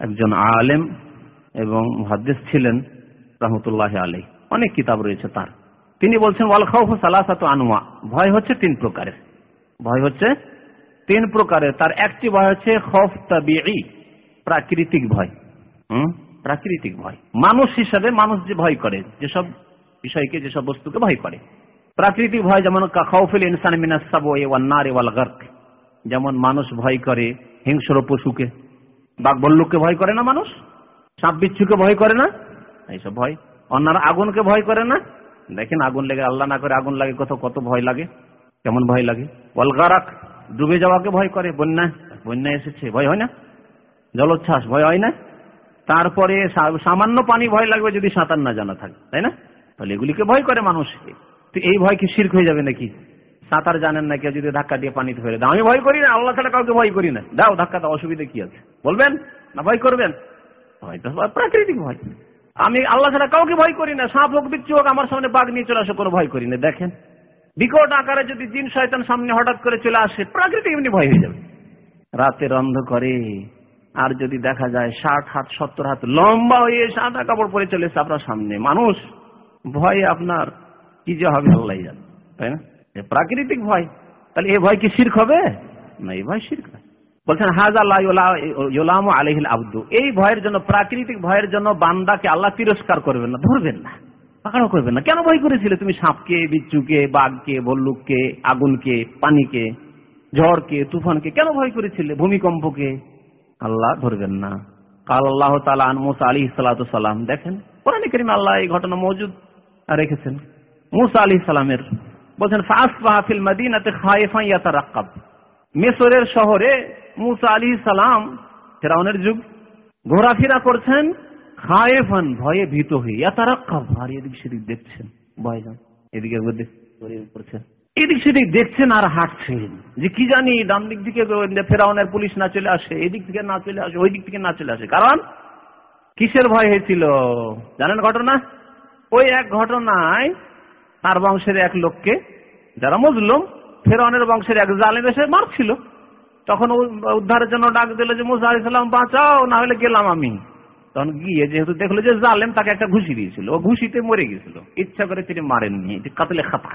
একজন আলেম এবং হাদ্দেশ ছিলেন রহমতুল্লাহ আলহ অনেক কিতাব রয়েছে তার। তিনি বলছেন, ওয়াল খাউফ আনুয়া ভয় হচ্ছে তিন প্রকারের। ভয় হচ্ছে তিন প্রকারের। তার একটি ভয় হচ্ছে প্রাকৃতিক ভয়। হুম? প্রাকৃতিক ভয়। মানুষ হিসাবে মানুষ যে ভয় করে, যেসব বিষয়কে, যেসব বস্তুকে ভয় করে। প্রাকৃতিক ভয় যেমন খাউফিল ইনসান মিনাস সাবওয়াই ওয়ান নার ওয়াল গারক, যেমন মানুষ ভয় করে হিংস্র পশুকে। বাঘ বল্লুককে ভয় করে না মানুষ? সাপ বিচ্ছুকে ভয় করে না? এইসব ভয়। অন্যান্য আগুনকে ভয় করে না? দেখেন আগুন লেগে, আল্লাহ না করে আগুন লাগে, কত কত ভয় লাগে। কেমন ভয় লাগে? অলগারাক ডুবে যাওয়াকে ভয় করে। বন্যা বন্যা এসেছে, ভয় হয় না? জলোচ্ছ্বাস, ভয় হয় না? তারপরে সামান্য পানি ভয় লাগবে যদি সাঁতার না জানা থাকে, তাই না? তাহলে এগুলিকে ভয় করে মানুষ। তো এই ভয় কি শির্ক হয়ে যাবে নাকি? সাঁতার জানেন না কেউ, যদি ধাক্কা দিয়ে পানিতে ফেলে দাও আমি ভয় করি না, আল্লাহ ছাড়া কাউকে ভয় করি না। দাও, ধাক্কা দাও, অসুবিধা কি আছে? বলবেন না, ভয় করবেন? হয়তো প্রাকৃতিক ভয়। আমি আল্লাহ ছাড়া কাউকে ভয় করি না। সাপ হোক, বিচ্ছু হোক, আমার সামনে বাঘ নিয়ে চলে আসে, কোনো ভয় করি না। দেখেন, বিকট আকারে যদি জিন, শয়তান সামনে হঠাৎ করে চলে আসে প্রাকৃতিক এমনি ভয় হয়ে যাবে। রাতের অন্ধ করে আর যদি দেখা যায় ষাট হাত, সত্তর হাত লম্বা হয়ে সাদা কাপড় পরে চলে এসে আপনার সামনে, মানুষ ভয়ে আপনার কি যে হবে আল্লাহ তাই না? প্রাকৃতিক ভয়। তাহলে এ ভয় কি শির্ক হবে? না এই ভয় শির্ক বলছেন, হাজ আল্লাহ আলহিল আব্দু। এই ভয়ের জন্য, প্রাকৃতিক ভয়ের জন্য বান্দাকে আল্লাহ তিরস্কার করবেন না, ধরবেন না পাকড়াও করবেন না। কেন ভয় করেছিলে তুমি সাপকে, বিচ্ছুকে, বাঘকে, ভল্লুককে, আগুনকে, পানিকে, ঝড়কে, তুফানকে? কেন ভয় করেছিলে? ভূমিকম্পকে? আল্লাহ ধরবেন না। কাল আল্লাহ তালা আনমুসা আলী সালাম, দেখেন, কোরআন করিম আল্লাহ এই ঘটনা মজুদ রেখেছেন। মুসা আলী সালামের বলছেন ফাসফাহাফিল মাদিনাতে খায়েফান ইয়াতারাক্কাব। মেসরের শহরে মুসা আলী সালাম ফেরাউনের যুগ, ঘোরাফেরা করছেন, খায়েফান, ভয়ে ভীত হয়ে। ইয়াতারাক্কাব আর এদিক সেদিক দেখছেন, ভয় যান এদিকে করছেন। এদিক সেদিক দেখছেন আর হাঁটছেন। যে কি জানি, ডান দিক থেকে ফেরাউনের পুলিশ না চলে আসে, এদিক থেকে না চলে আসে, ওই দিক থেকে না চলে আসে। কারণ, কিসের ভয় হয়েছিল? জানেন ঘটনা? ওই এক ঘটনায় তার বংশের এক লোককে, যারা মজলুম, ফেরাউনের বংশের এক জালেম এসে মারছিল। তখন উদ্ধারের জন্য ডাক দিল যে, মুসা আলি সাল্লাম বাঁচাও, না হলে গেলাম আমি। তখন গিয়ে যেহেতু দেখল যে জালেম, তাকে একটা ঘুষি দিয়েছিল। ও ঘুষিতে মরে গেছিল। ইচ্ছা করে তিনি মারেননি। এটি কাতলে খাতা।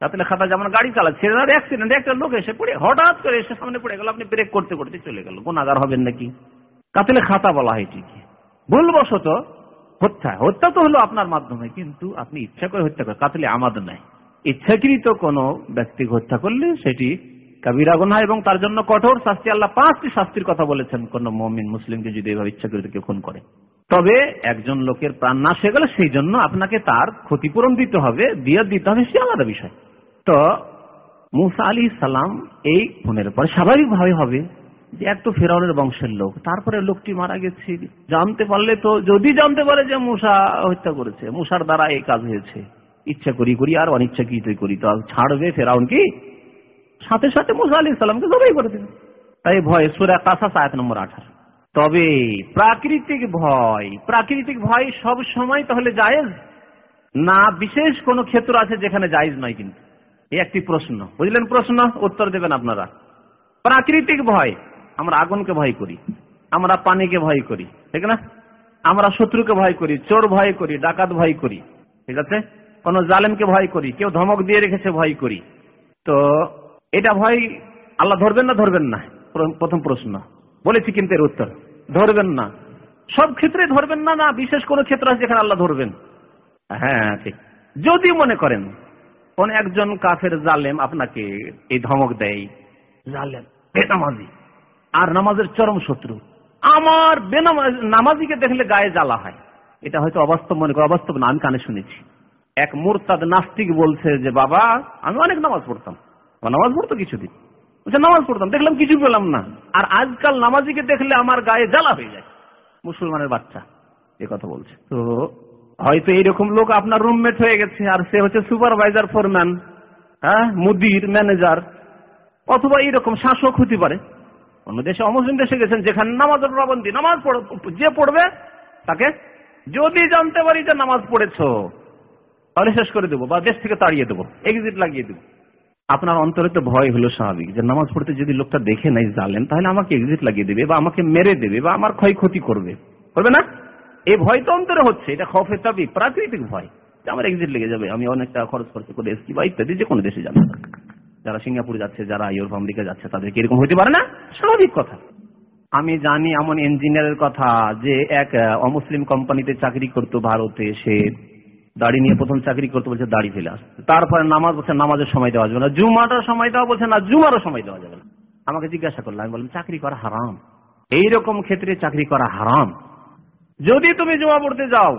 কাতলে খাতা যেমন গাড়ি চালাচ্ছে আর অ্যাক্সিডেন্ট একটা লোক এসে পড়ে, হঠাৎ করে এসে সামনে পড়ে গেল। আপনি ব্রেক করতে করতে চলে গেল। গুণাগার হবেন নাকি? কাতলে খাতা বলা হয় ঠিকই ভুলবশত হত্যা। হত্যা তো হলো আপনার মাধ্যমে, কিন্তু আপনি ইচ্ছা করে হত্যা করেন। কাতলে আমাদ নাই। ইচ্ছাকৃত কোনো ব্যক্তি হত্যা করলে সেটি কাবিরা গুনাহ এবং তার জন্য কঠোর শাস্তি, আল্লাহ পাঁচটি শাস্তির কথা বলেছেন। কোন মমিন, মুসলিমকে যদি এভাবে ইচ্ছা করে কেউ খুন করে। তবে একজন লোকের প্রাণ নাশ হয়ে গেলে সেই জন্য আপনাকে তার ক্ষতিপূরণ দিতে হবে, দিয়ে দিতে হবে, সে আলাদা বিষয়। তো মুসা আলী সালাম এই খুনের পরে স্বাভাবিকভাবে হবে যে এক তো ফেরাউনের বংশের লোক, তারপরে লোকটি মারা গেছে। জানতে পারলে তো, যদি জানতে পারে যে মুসা হত্যা করেছে, মুসার দ্বারা এই কাজ হয়েছে। ইচ্ছা করি করি আর অনিচ্ছাকৃতই করি, তো ছাড়বে ফেরাউন কি? সাথে সাথে মুসা আলী সালামকে জবাই করে দেবে তাই ভয়, সুরা কাসা সায়াত নম্বর আঠারো। তবে প্রাকৃতিক ভয় প্রাকৃতিক ভয় সব সময় তাহলে জায়েজ? না, বিশেষ কোন ক্ষেত্র আছে যেখানে জায়েজ নয় কিন্তু। এই একটি প্রশ্ন। বুঝলেন প্রশ্ন? উত্তর দেবেন আপনারা। প্রাকৃতিক ভয়, আমরা আগুনকে ভয় করি, আমরা পানিকে ভয় করি, ঠিক না? আমরা শত্রুকে ভয় করি, চোর ভয় করি, ডাকাত ভয় করি, ঠিক আছে? কোন জালেমকে ভয় করি, কেউ ধমক দিয়ে রেখেছে, ভয় করি। তো এটা ভয়, আল্লাহ ধরবেন না ধরবেন না? প্রথম প্রশ্ন। বলেছি কিন্তু এর উত্তর। ধরবেন না। সব ক্ষেত্রে ধরবেন না না, বিশেষ কোন ক্ষেত্র আছে যেখানে আল্লাহ ধরবেন। হ্যাঁ ঠিক। যদি মনে করেন, কোন একজন কাফের জালেম আপনাকে এই ধমক দেয়, জালেম, বেনামাজি। আর নামাজের চরম শত্রু। আমার বেনামাজ, নামাজিকে দেখলে গায়ে জ্বালা হয়। এটা হয়তো অবাস্তব মনে করে, অবাস্তব না, আমি কানে শুনেছি। এক মুরতাদ নাস্তিক বলছে যে, বাবা, আমি অনেক নামাজ পড়তাম। নামাজ পড়তো কিছুদিন। বলছে, নামাজ পড়তাম, দেখলাম কিছু পেলাম না। আর আজকাল নামাজিকে দেখলে আমার গায়ে জ্বালা হয়ে যায়, মুসলমানের বাচ্চা, এ কথা বলছে। তো হয়তো এইরকম লোক আপনার রুমমেট হয়ে গেছে, আর সে হচ্ছে সুপারভাইজার, ফোরম্যান হ্যাঁ মুদির, ম্যানেজার, অথবা এইরকম শাসক হতে পারে। অন্য দেশে অমুসলিম দেশে গেছেন, যেখানে নামাজের পাবন্দি, নামাজ যে পড়বে তাকে, যদি জানতে পারি যে নামাজ পড়েছ, তাহলে শেষ করে দেবো বা দেশ থেকে তাড়িয়ে দেবো এক্সিট লাগিয়ে দেবো। আপনার অন্তরে তো ভয় হলো স্বাভাবিক যে নামাজ পড়তে যদি লোকটা দেখে নাই জানেন তাহলে আমাকে এক্সিট লাগিয়ে দেবে বা আমাকে মেরে দেবে বা আমার ক্ষয়ক্ষতি করবে। করবে না? এই ভয় তো অন্তরে হচ্ছে, এটা খফে তাবি, প্রাকৃতিক ভয়। যে আমার এক্সিট লেগে যাবে, আমি অনেক টাকা খরচ খরচ করে এসছি বা ইত্যাদি, যে কোনো দেশে যাবে। যারা সিঙ্গাপুর যাচ্ছে, যারা ইউরোপ, আমেরিকা যাচ্ছে তাদেরকে এরকম হইতে পারে না? স্বাভাবিক কথা। আমি জানি এমন ইঞ্জিনিয়ারের কথা যে এক অমুসলিম কোম্পানিতে চাকরি করতো ভারতে, সে দাড়ি নিয়ে প্রথম চাকরি করতে বলছে, দাড়ি ফেলে আসতে। তারপরে নামাজ বলছে, নামাজের সময় দেওয়া যাবে না। জুমাটার সময় দেওয়া বলছে না, জুমারও সময় দেওয়া যাবে না। আমাকে জিজ্ঞাসা করল, আমি বললাম, চাকরি করা হারাম। এইরকম ক্ষেত্রে চাকরি করা হারাম। যদি তুমি জুমা পড়তে যাও,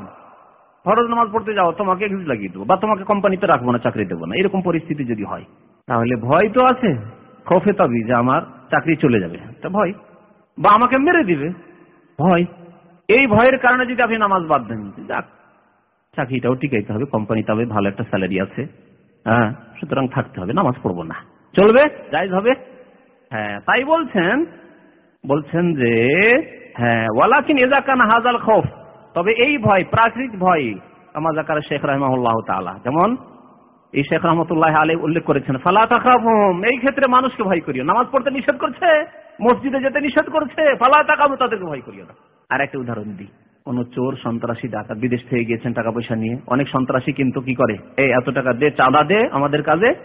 ফরজ নামাজ পড়তে যাও, তোমাকে এক্সিট লাগিয়ে দেবো, বা তোমাকে কোম্পানিতে রাখব না, চাকরি দেবো না। এরকম পরিস্থিতি যদি হয়, তাহলে ভয় তো আছে। খফে তবে যে আমার চাকরি চলে যাবে। তা ভয়। বা আমাকে মেরে দিবে। ভয়। এই ভয়ের কারণে যদি আপনি নামাজ বাদ দেন, যাক। চাকরিটাও টিকাইতে হবে, কোম্পানিতে হবে, ভালো একটা স্যালারি আছে। হ্যাঁ সুতরাং থাকতে হবে, নামাজ পড়ব না। চলবে? যাই হবে? হ্যাঁ তাই বলছেন বলছেন যে হ্যাঁ ওয়ালাকিন এজাকান হাজাল খৌফ তবে এই ভয়, প্রাকৃতিক ভয় আমাজাকার শেখ রহমাল্লাহ তালা যেমন এই শেখ রহমতুল্লাহ আলী উল্লেখ করেছেন, ফালা তাকাবুম এই ক্ষেত্রে মানুষকে ভয় করিও নামাজ পড়তে নিষেধ করছে, মসজিদে যেতে নিষেধ করছে, ফালা তাকাবু, তাদেরকে ভয় করিও না। আর একটা উদাহরণ দিই। কোন চোর, সন্ত্রাসী, ডাকাত বিদেশ থেকে গিয়েছেন টাকা পয়সা নিয়ে। অনেক সন্ত্রাসী কিন্তু কি করে? এই এত টাকা দে, চাঁদা দে আমাদের কাজে।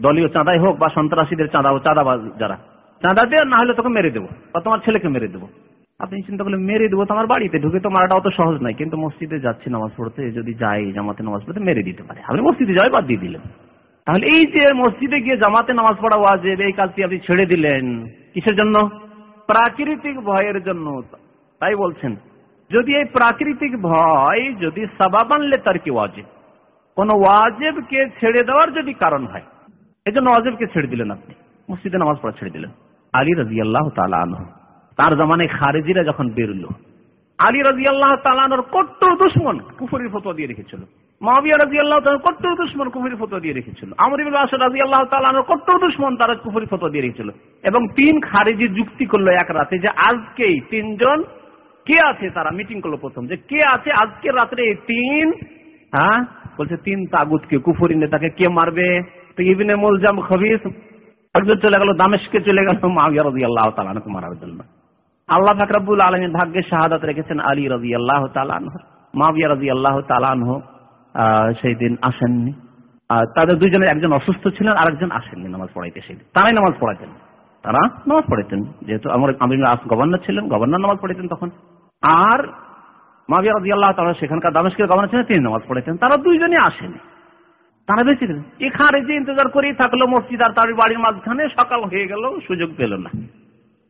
দলীয় চাঁদাই হোক বা সন্ত্রাসীদের চাঁদা চাঁদাবাজ যারা। চাঁদা দে, না হলে তোকে মেরে দেবো। বা তোমার ছেলেকে মেরে দেবো। আপনি চিন্তা করলে মেরে দেবো তোমার বাড়িতে, ঢুকে তো মারাটা অত সহজ নয়। কিন্তু মসজিদে যাচ্ছি, নামাজ পড়তে, যদি যাই, জামাতে নামাজ পড়তে, মেরে দিতে পারে। আপনি মসজিদে যাই বাদ দিয়ে দিলেন। তাহলে এই যে মসজিদে গিয়ে জামাতে নামাজ পড়া ওয়াজেব, এই কাজটি আপনি ছেড়ে দিলেন। কিসের জন্য? প্রাকৃতিক ভয়ের জন্য। তাই বলছেন। যদি এই প্রাকৃতিক ভয়, যদি সাবাব আনলে তার কি ওয়াজিব? কোন ওয়াজেবকে ছেড়ে দেওয়ার যদি কারণ হয় এই জন্য ওয়াজেবকে ছেড়ে দিলেন আপনি। মসজিদে নামাজ পড়া ছেড়ে দিলেন। আলী রাজি আল্লাহ আনহ। তার জামানায় খারেজিরা যখন বেরোলো, আলী রাজি আল্লাহ তালানোর কট্টর দুশ্মন কুফুরির ফটো দিয়ে রেখেছিল। মাবিয়া রাজি আল্লাহ কট্টর দুশ্মন কুফুরি ফটো দিয়ে রেখেছিল। আমর রাজি আল্লাহ তালানোর কট্টর দুশ্মন তারা কুফুরি ফটো দিয়ে রেখেছিল। এবং তিন খারেজি যুক্তি করল এক রাতে যে আজকেই তিনজন কে আছে তারা? মিটিং করল প্রথম। যে কে আছে? আজকের রাত্রে তিন হ্যাঁ? বলছে, তিন তাগুতকে, কুফুরি নেতাকে কে মারবে? তো মুলজাম খবিস একজন চলে গেল, দামেশকে চলে গেল আল্লাহ তালানকে মারার জন্য। আল্লাহ ফাকরাবুল আলমীর ভাগ্যে শাহাদাত রেখেছেন আলী আল্লাহ আল্লাহ সেই দিন আসেননি। তাদের দুইজনের একজন অসুস্থ ছিলেন আর একজন আসেননি নামাজ পড়াইতে সেই তারাই নামাজ পড়াইতেন তারা নামাজ পড়াইতেন যেহেতু আমার আমির গভর্নর ছিলেন, গভর্নর নামাজ পড়াইতেন তখন। আর মাবিয়া রাজি আল্লাহ তালা সেখানকার দামেশকের গভর্নর ছিলেন, তিনি নামাজ পড়েছেন। তারা দুইজনই আসেনি। তারা বেঁচে গেলেন এখানে যে ইন্তজার করেই থাকল মসজিদ আর তার বাড়ির মাঝখানে, সকাল হয়ে গেল, সুযোগ পেল না।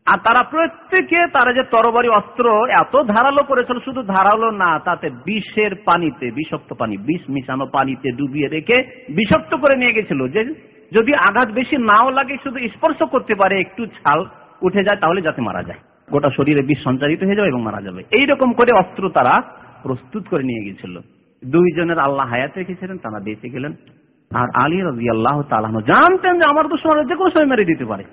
আর তারা প্রত্যেকে তারা যে তরবারি, অস্ত্র এত ধারালো করেছিল, শুধু ধারালো না, তাতে বিষের পানিতে, বিষাক্ত পানি, বিষ মিশানো পানিতে ডুবিয়ে রেখে বিষাক্ত করে নিয়ে গেছিল। যে যদি আঘাত বেশি নাও লাগে, শুধু স্পর্শ করতে পারে, একটু ছাল উঠে যায়, তাহলে যাতে মারা যায়। গোটা শরীরে বিষ সঞ্চারিত হয়ে যাবে এবং মারা যাবে। এইরকম করে অস্ত্র তারা প্রস্তুত করে নিয়ে গেছিল দুইজনের আল্লাহ হায়াত রেখেছিলেন, তারা বেঁচে গেলেন। আর আলী রাজি আল্লাহ তালাহ জানতেন যে আমার দুশ্মন যে কোনো সময় মেরে দিতে পারে।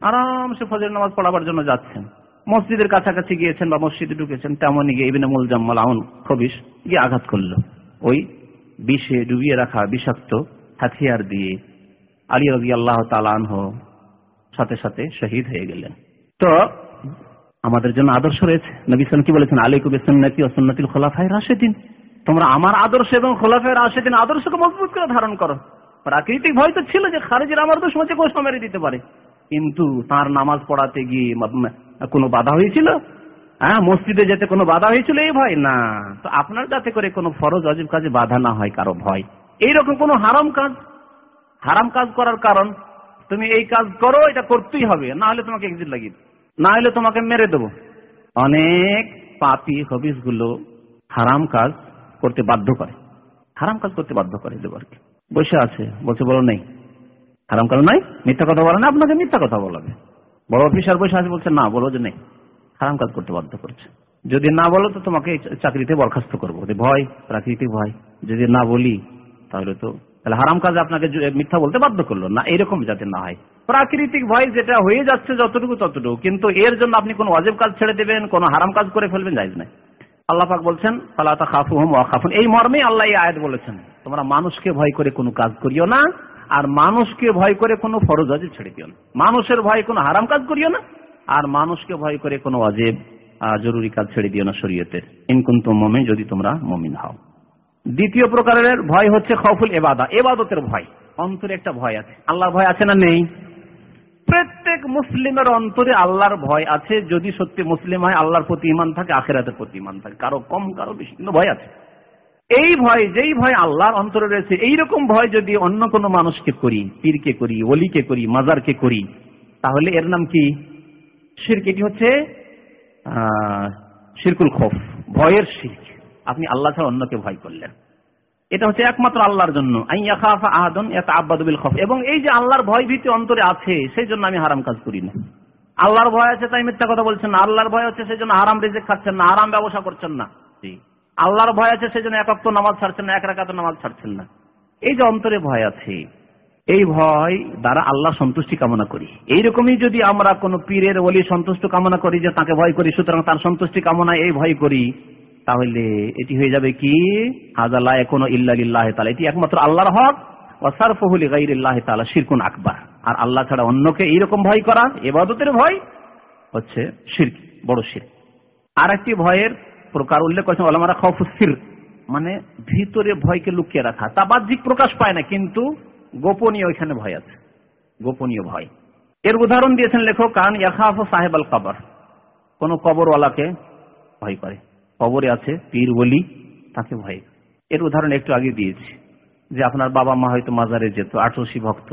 আরামসে ফজর নামাজ পড়াবার জন্য যাচ্ছেন। মসজিদের কাছাকাছি গিয়েছেন বা মসজিদে ঢুকেছেন, তেমনই গিয়ে ইবিনে মুলজাম্মাল আউন খবিস গিয়ে আঘাত করল। ওই বিষে ডুবিয়ে রাখা বিষাক্ত হাতিয়ার দিয়ে আলী রাজি আল্লাহ তালানহ সাথে সাথে শহীদ হয়ে গেলেন। তো আমাদের জন্য আদর্শ রয়েছে। নবীন কি বলেছেন? আলী কবি সন্ন্যতি ও সন্ন্যতিল খোলাফাই রাশেদিন। তোমরা আমার আদর্শ এবং খোলাফাই রাশেদিন আদর্শকে মজবুত করে ধারণ করো। প্রাকৃতিক ভয় তো ছিল যে খারেজের আমার দুশ্মন যে কোষ মেরে দিতে পারে। কিন্তু তার নামাজ পড়াতে গিয়ে কোনো বাধা হয়েছিল? হ্যাঁ মসজিদে যেতে কোনো বাধা হয়েছিল এই ভয়? না। তো আপনার যাতে করে কোনো ফরজ, অজীব কাজে বাধা না হয় কারও ভয়। এইরকম কোনো হারাম কাজ? হারাম কাজ করার কারণ, তুমি এই কাজ করো, এটা করতেই হবে, না হলে তোমাকে এক্সিট লাগিয়ে না হলে তোমাকে মেরে দেবো। অনেক পাপি হবিসগুলো হারাম কাজ করতে বাধ্য করে। হারাম কাজ করতে বাধ্য করে দেবারকে বসে আছে, বলছে, বলো নেই। হারাম কারণ নাই মিথ্যা কথা বলে না, আপনাকে মিথ্যা কথা বলাবে বড় অফিসার বসে আছে, বলছে, না, বলো যে নেই। হারাম কাজ করতে বাধ্য করছে। যদি না বলো, তো তোমাকে চাকরিতে বরখাস্ত করব। ভয়, প্রাকৃতিক ভয়। যদি না বলি, তাহলে তো তাহলে হারাম কাজ আপনাকে মিথ্যা বলতে বাধ্য করল না এরকম যাতে না হয়। প্রাকৃতিক ভয় যেটা হয়ে যাচ্ছে যতটুকু ততটুকু। কিন্তু এর জন্য আপনি কোন অজেব কাজ ছেড়ে দেবেন, কোন হারাম কাজ করে ফেলবেন যাইজ নাই। আল্লাহ পাক বলছেন ফালাতা খাফু হুম খাফুন। এই মর্মে আল্লাহ আয়াত বলেছেন, তোমরা মানুষকে ভয় করে কোনো কাজ করিও না, আর মানুষকে ভয় করে কোনো ফরজ অজেব ছেড়ে দিও না। মানুষের ভয় কোনো হারাম কাজ করিও না, আর মানুষকে ভয় করে কোনো অজেব জরুরি কাজ ছেড়ে দিও না শরীয়তের ইনকুন্ত মমিন, যদি তোমরা মমিন হও। দ্বিতীয় প্রকারের ভয় হচ্ছে খফুল এবাদা এবাদতের ভয়। অন্তরে একটা ভয় আছে। আল্লাহর ভয় আছে না নেই? প্রত্যেক মুসলিমের অন্তরে আল্লাহর ভয় আছে, যদি সত্যি মুসলিম হয়, আল্লাহর প্রতি ইমান থাকে, আখেরাতের প্রতি ইমান থাকে। কারও কম, কারও বেশি কিন্তু ভয় আছে। এই ভয়, যেই ভয় আল্লাহর অন্তরে রয়েছে, এইরকম ভয় যদি অন্য কোনো মানুষকে করি, পীরকে করি অলিকে করি, মাজারকে করি, তাহলে এর নাম কি? শির্ক, এটি হচ্ছে, আহ, শিরকুল খোফ, ভয়ের শির্ক। আপনি আল্লাহ ছাড়া অন্যকে ভয় করলেন। এটা হচ্ছে একমাত্র আল্লাহর জন্য। আহাদন আব্বাদুল খফ। এবং এই যে আল্লাহর ভয় ভীতি অন্তরে আছে সেই জন্য আমি হারাম কাজ করি না। আল্লাহর ভয় আছে তাই মিথ্যা কথা বলছেন না। আল্লাহর ভয় আছে সেই জন্য হারাম রেজেক খাচ্ছেন না হারাম ব্যবসা করছেন না। আল্লাহর ভয় আছে সেই জন্য একক নামাজ ছাড়ছেন না এক রাকাত নামাজ ছাড়ছেন না। এই যে অন্তরে ভয় আছে এই ভয় দ্বারা আল্লাহ সন্তুষ্টি কামনা করি। এইরকমই যদি আমরা কোন পীরের বলি সন্তুষ্ট কামনা করি যে তাকে ভয় করি সুতরাং তার সন্তুষ্টি কামনা এই ভয় করি তাহলে এটি হয়ে যাবে কি? হাজাল্লাহ কোনো ইল্লাহ তালা এটি একমাত্র আল্লাহর হক। ওয়াসারফহুল গাইরিল্লাহ তালা শিরকুন আকবার। আর আল্লাহ ছাড়া অন্যকে এইরকম ভয় করা, এবাদতের ভয় হচ্ছে শির বড় শির আর একটি ভয়ের প্রকার উল্লেখ করেছেন আলমারা খফুসির মানে ভিতরে ভয়কে লুকিয়ে রাখা। তা বাহ্যিক প্রকাশ পায় না, কিন্তু গোপনীয় ওইখানে ভয় আছে। গোপনীয় ভয়। এর উদাহরণ দিয়েছেন লেখক কারণ ইয়াখাফ সাহেব আল কবর কোন কবরওয়ালাকে ভয় করে। কবরে আছে, পীর বলি তাকে ভয়। এর উদাহরণ একটু আগে দিয়েছি, যে আপনার বাবা মা হয়তো মাজারে যেত আটরসি ভক্ত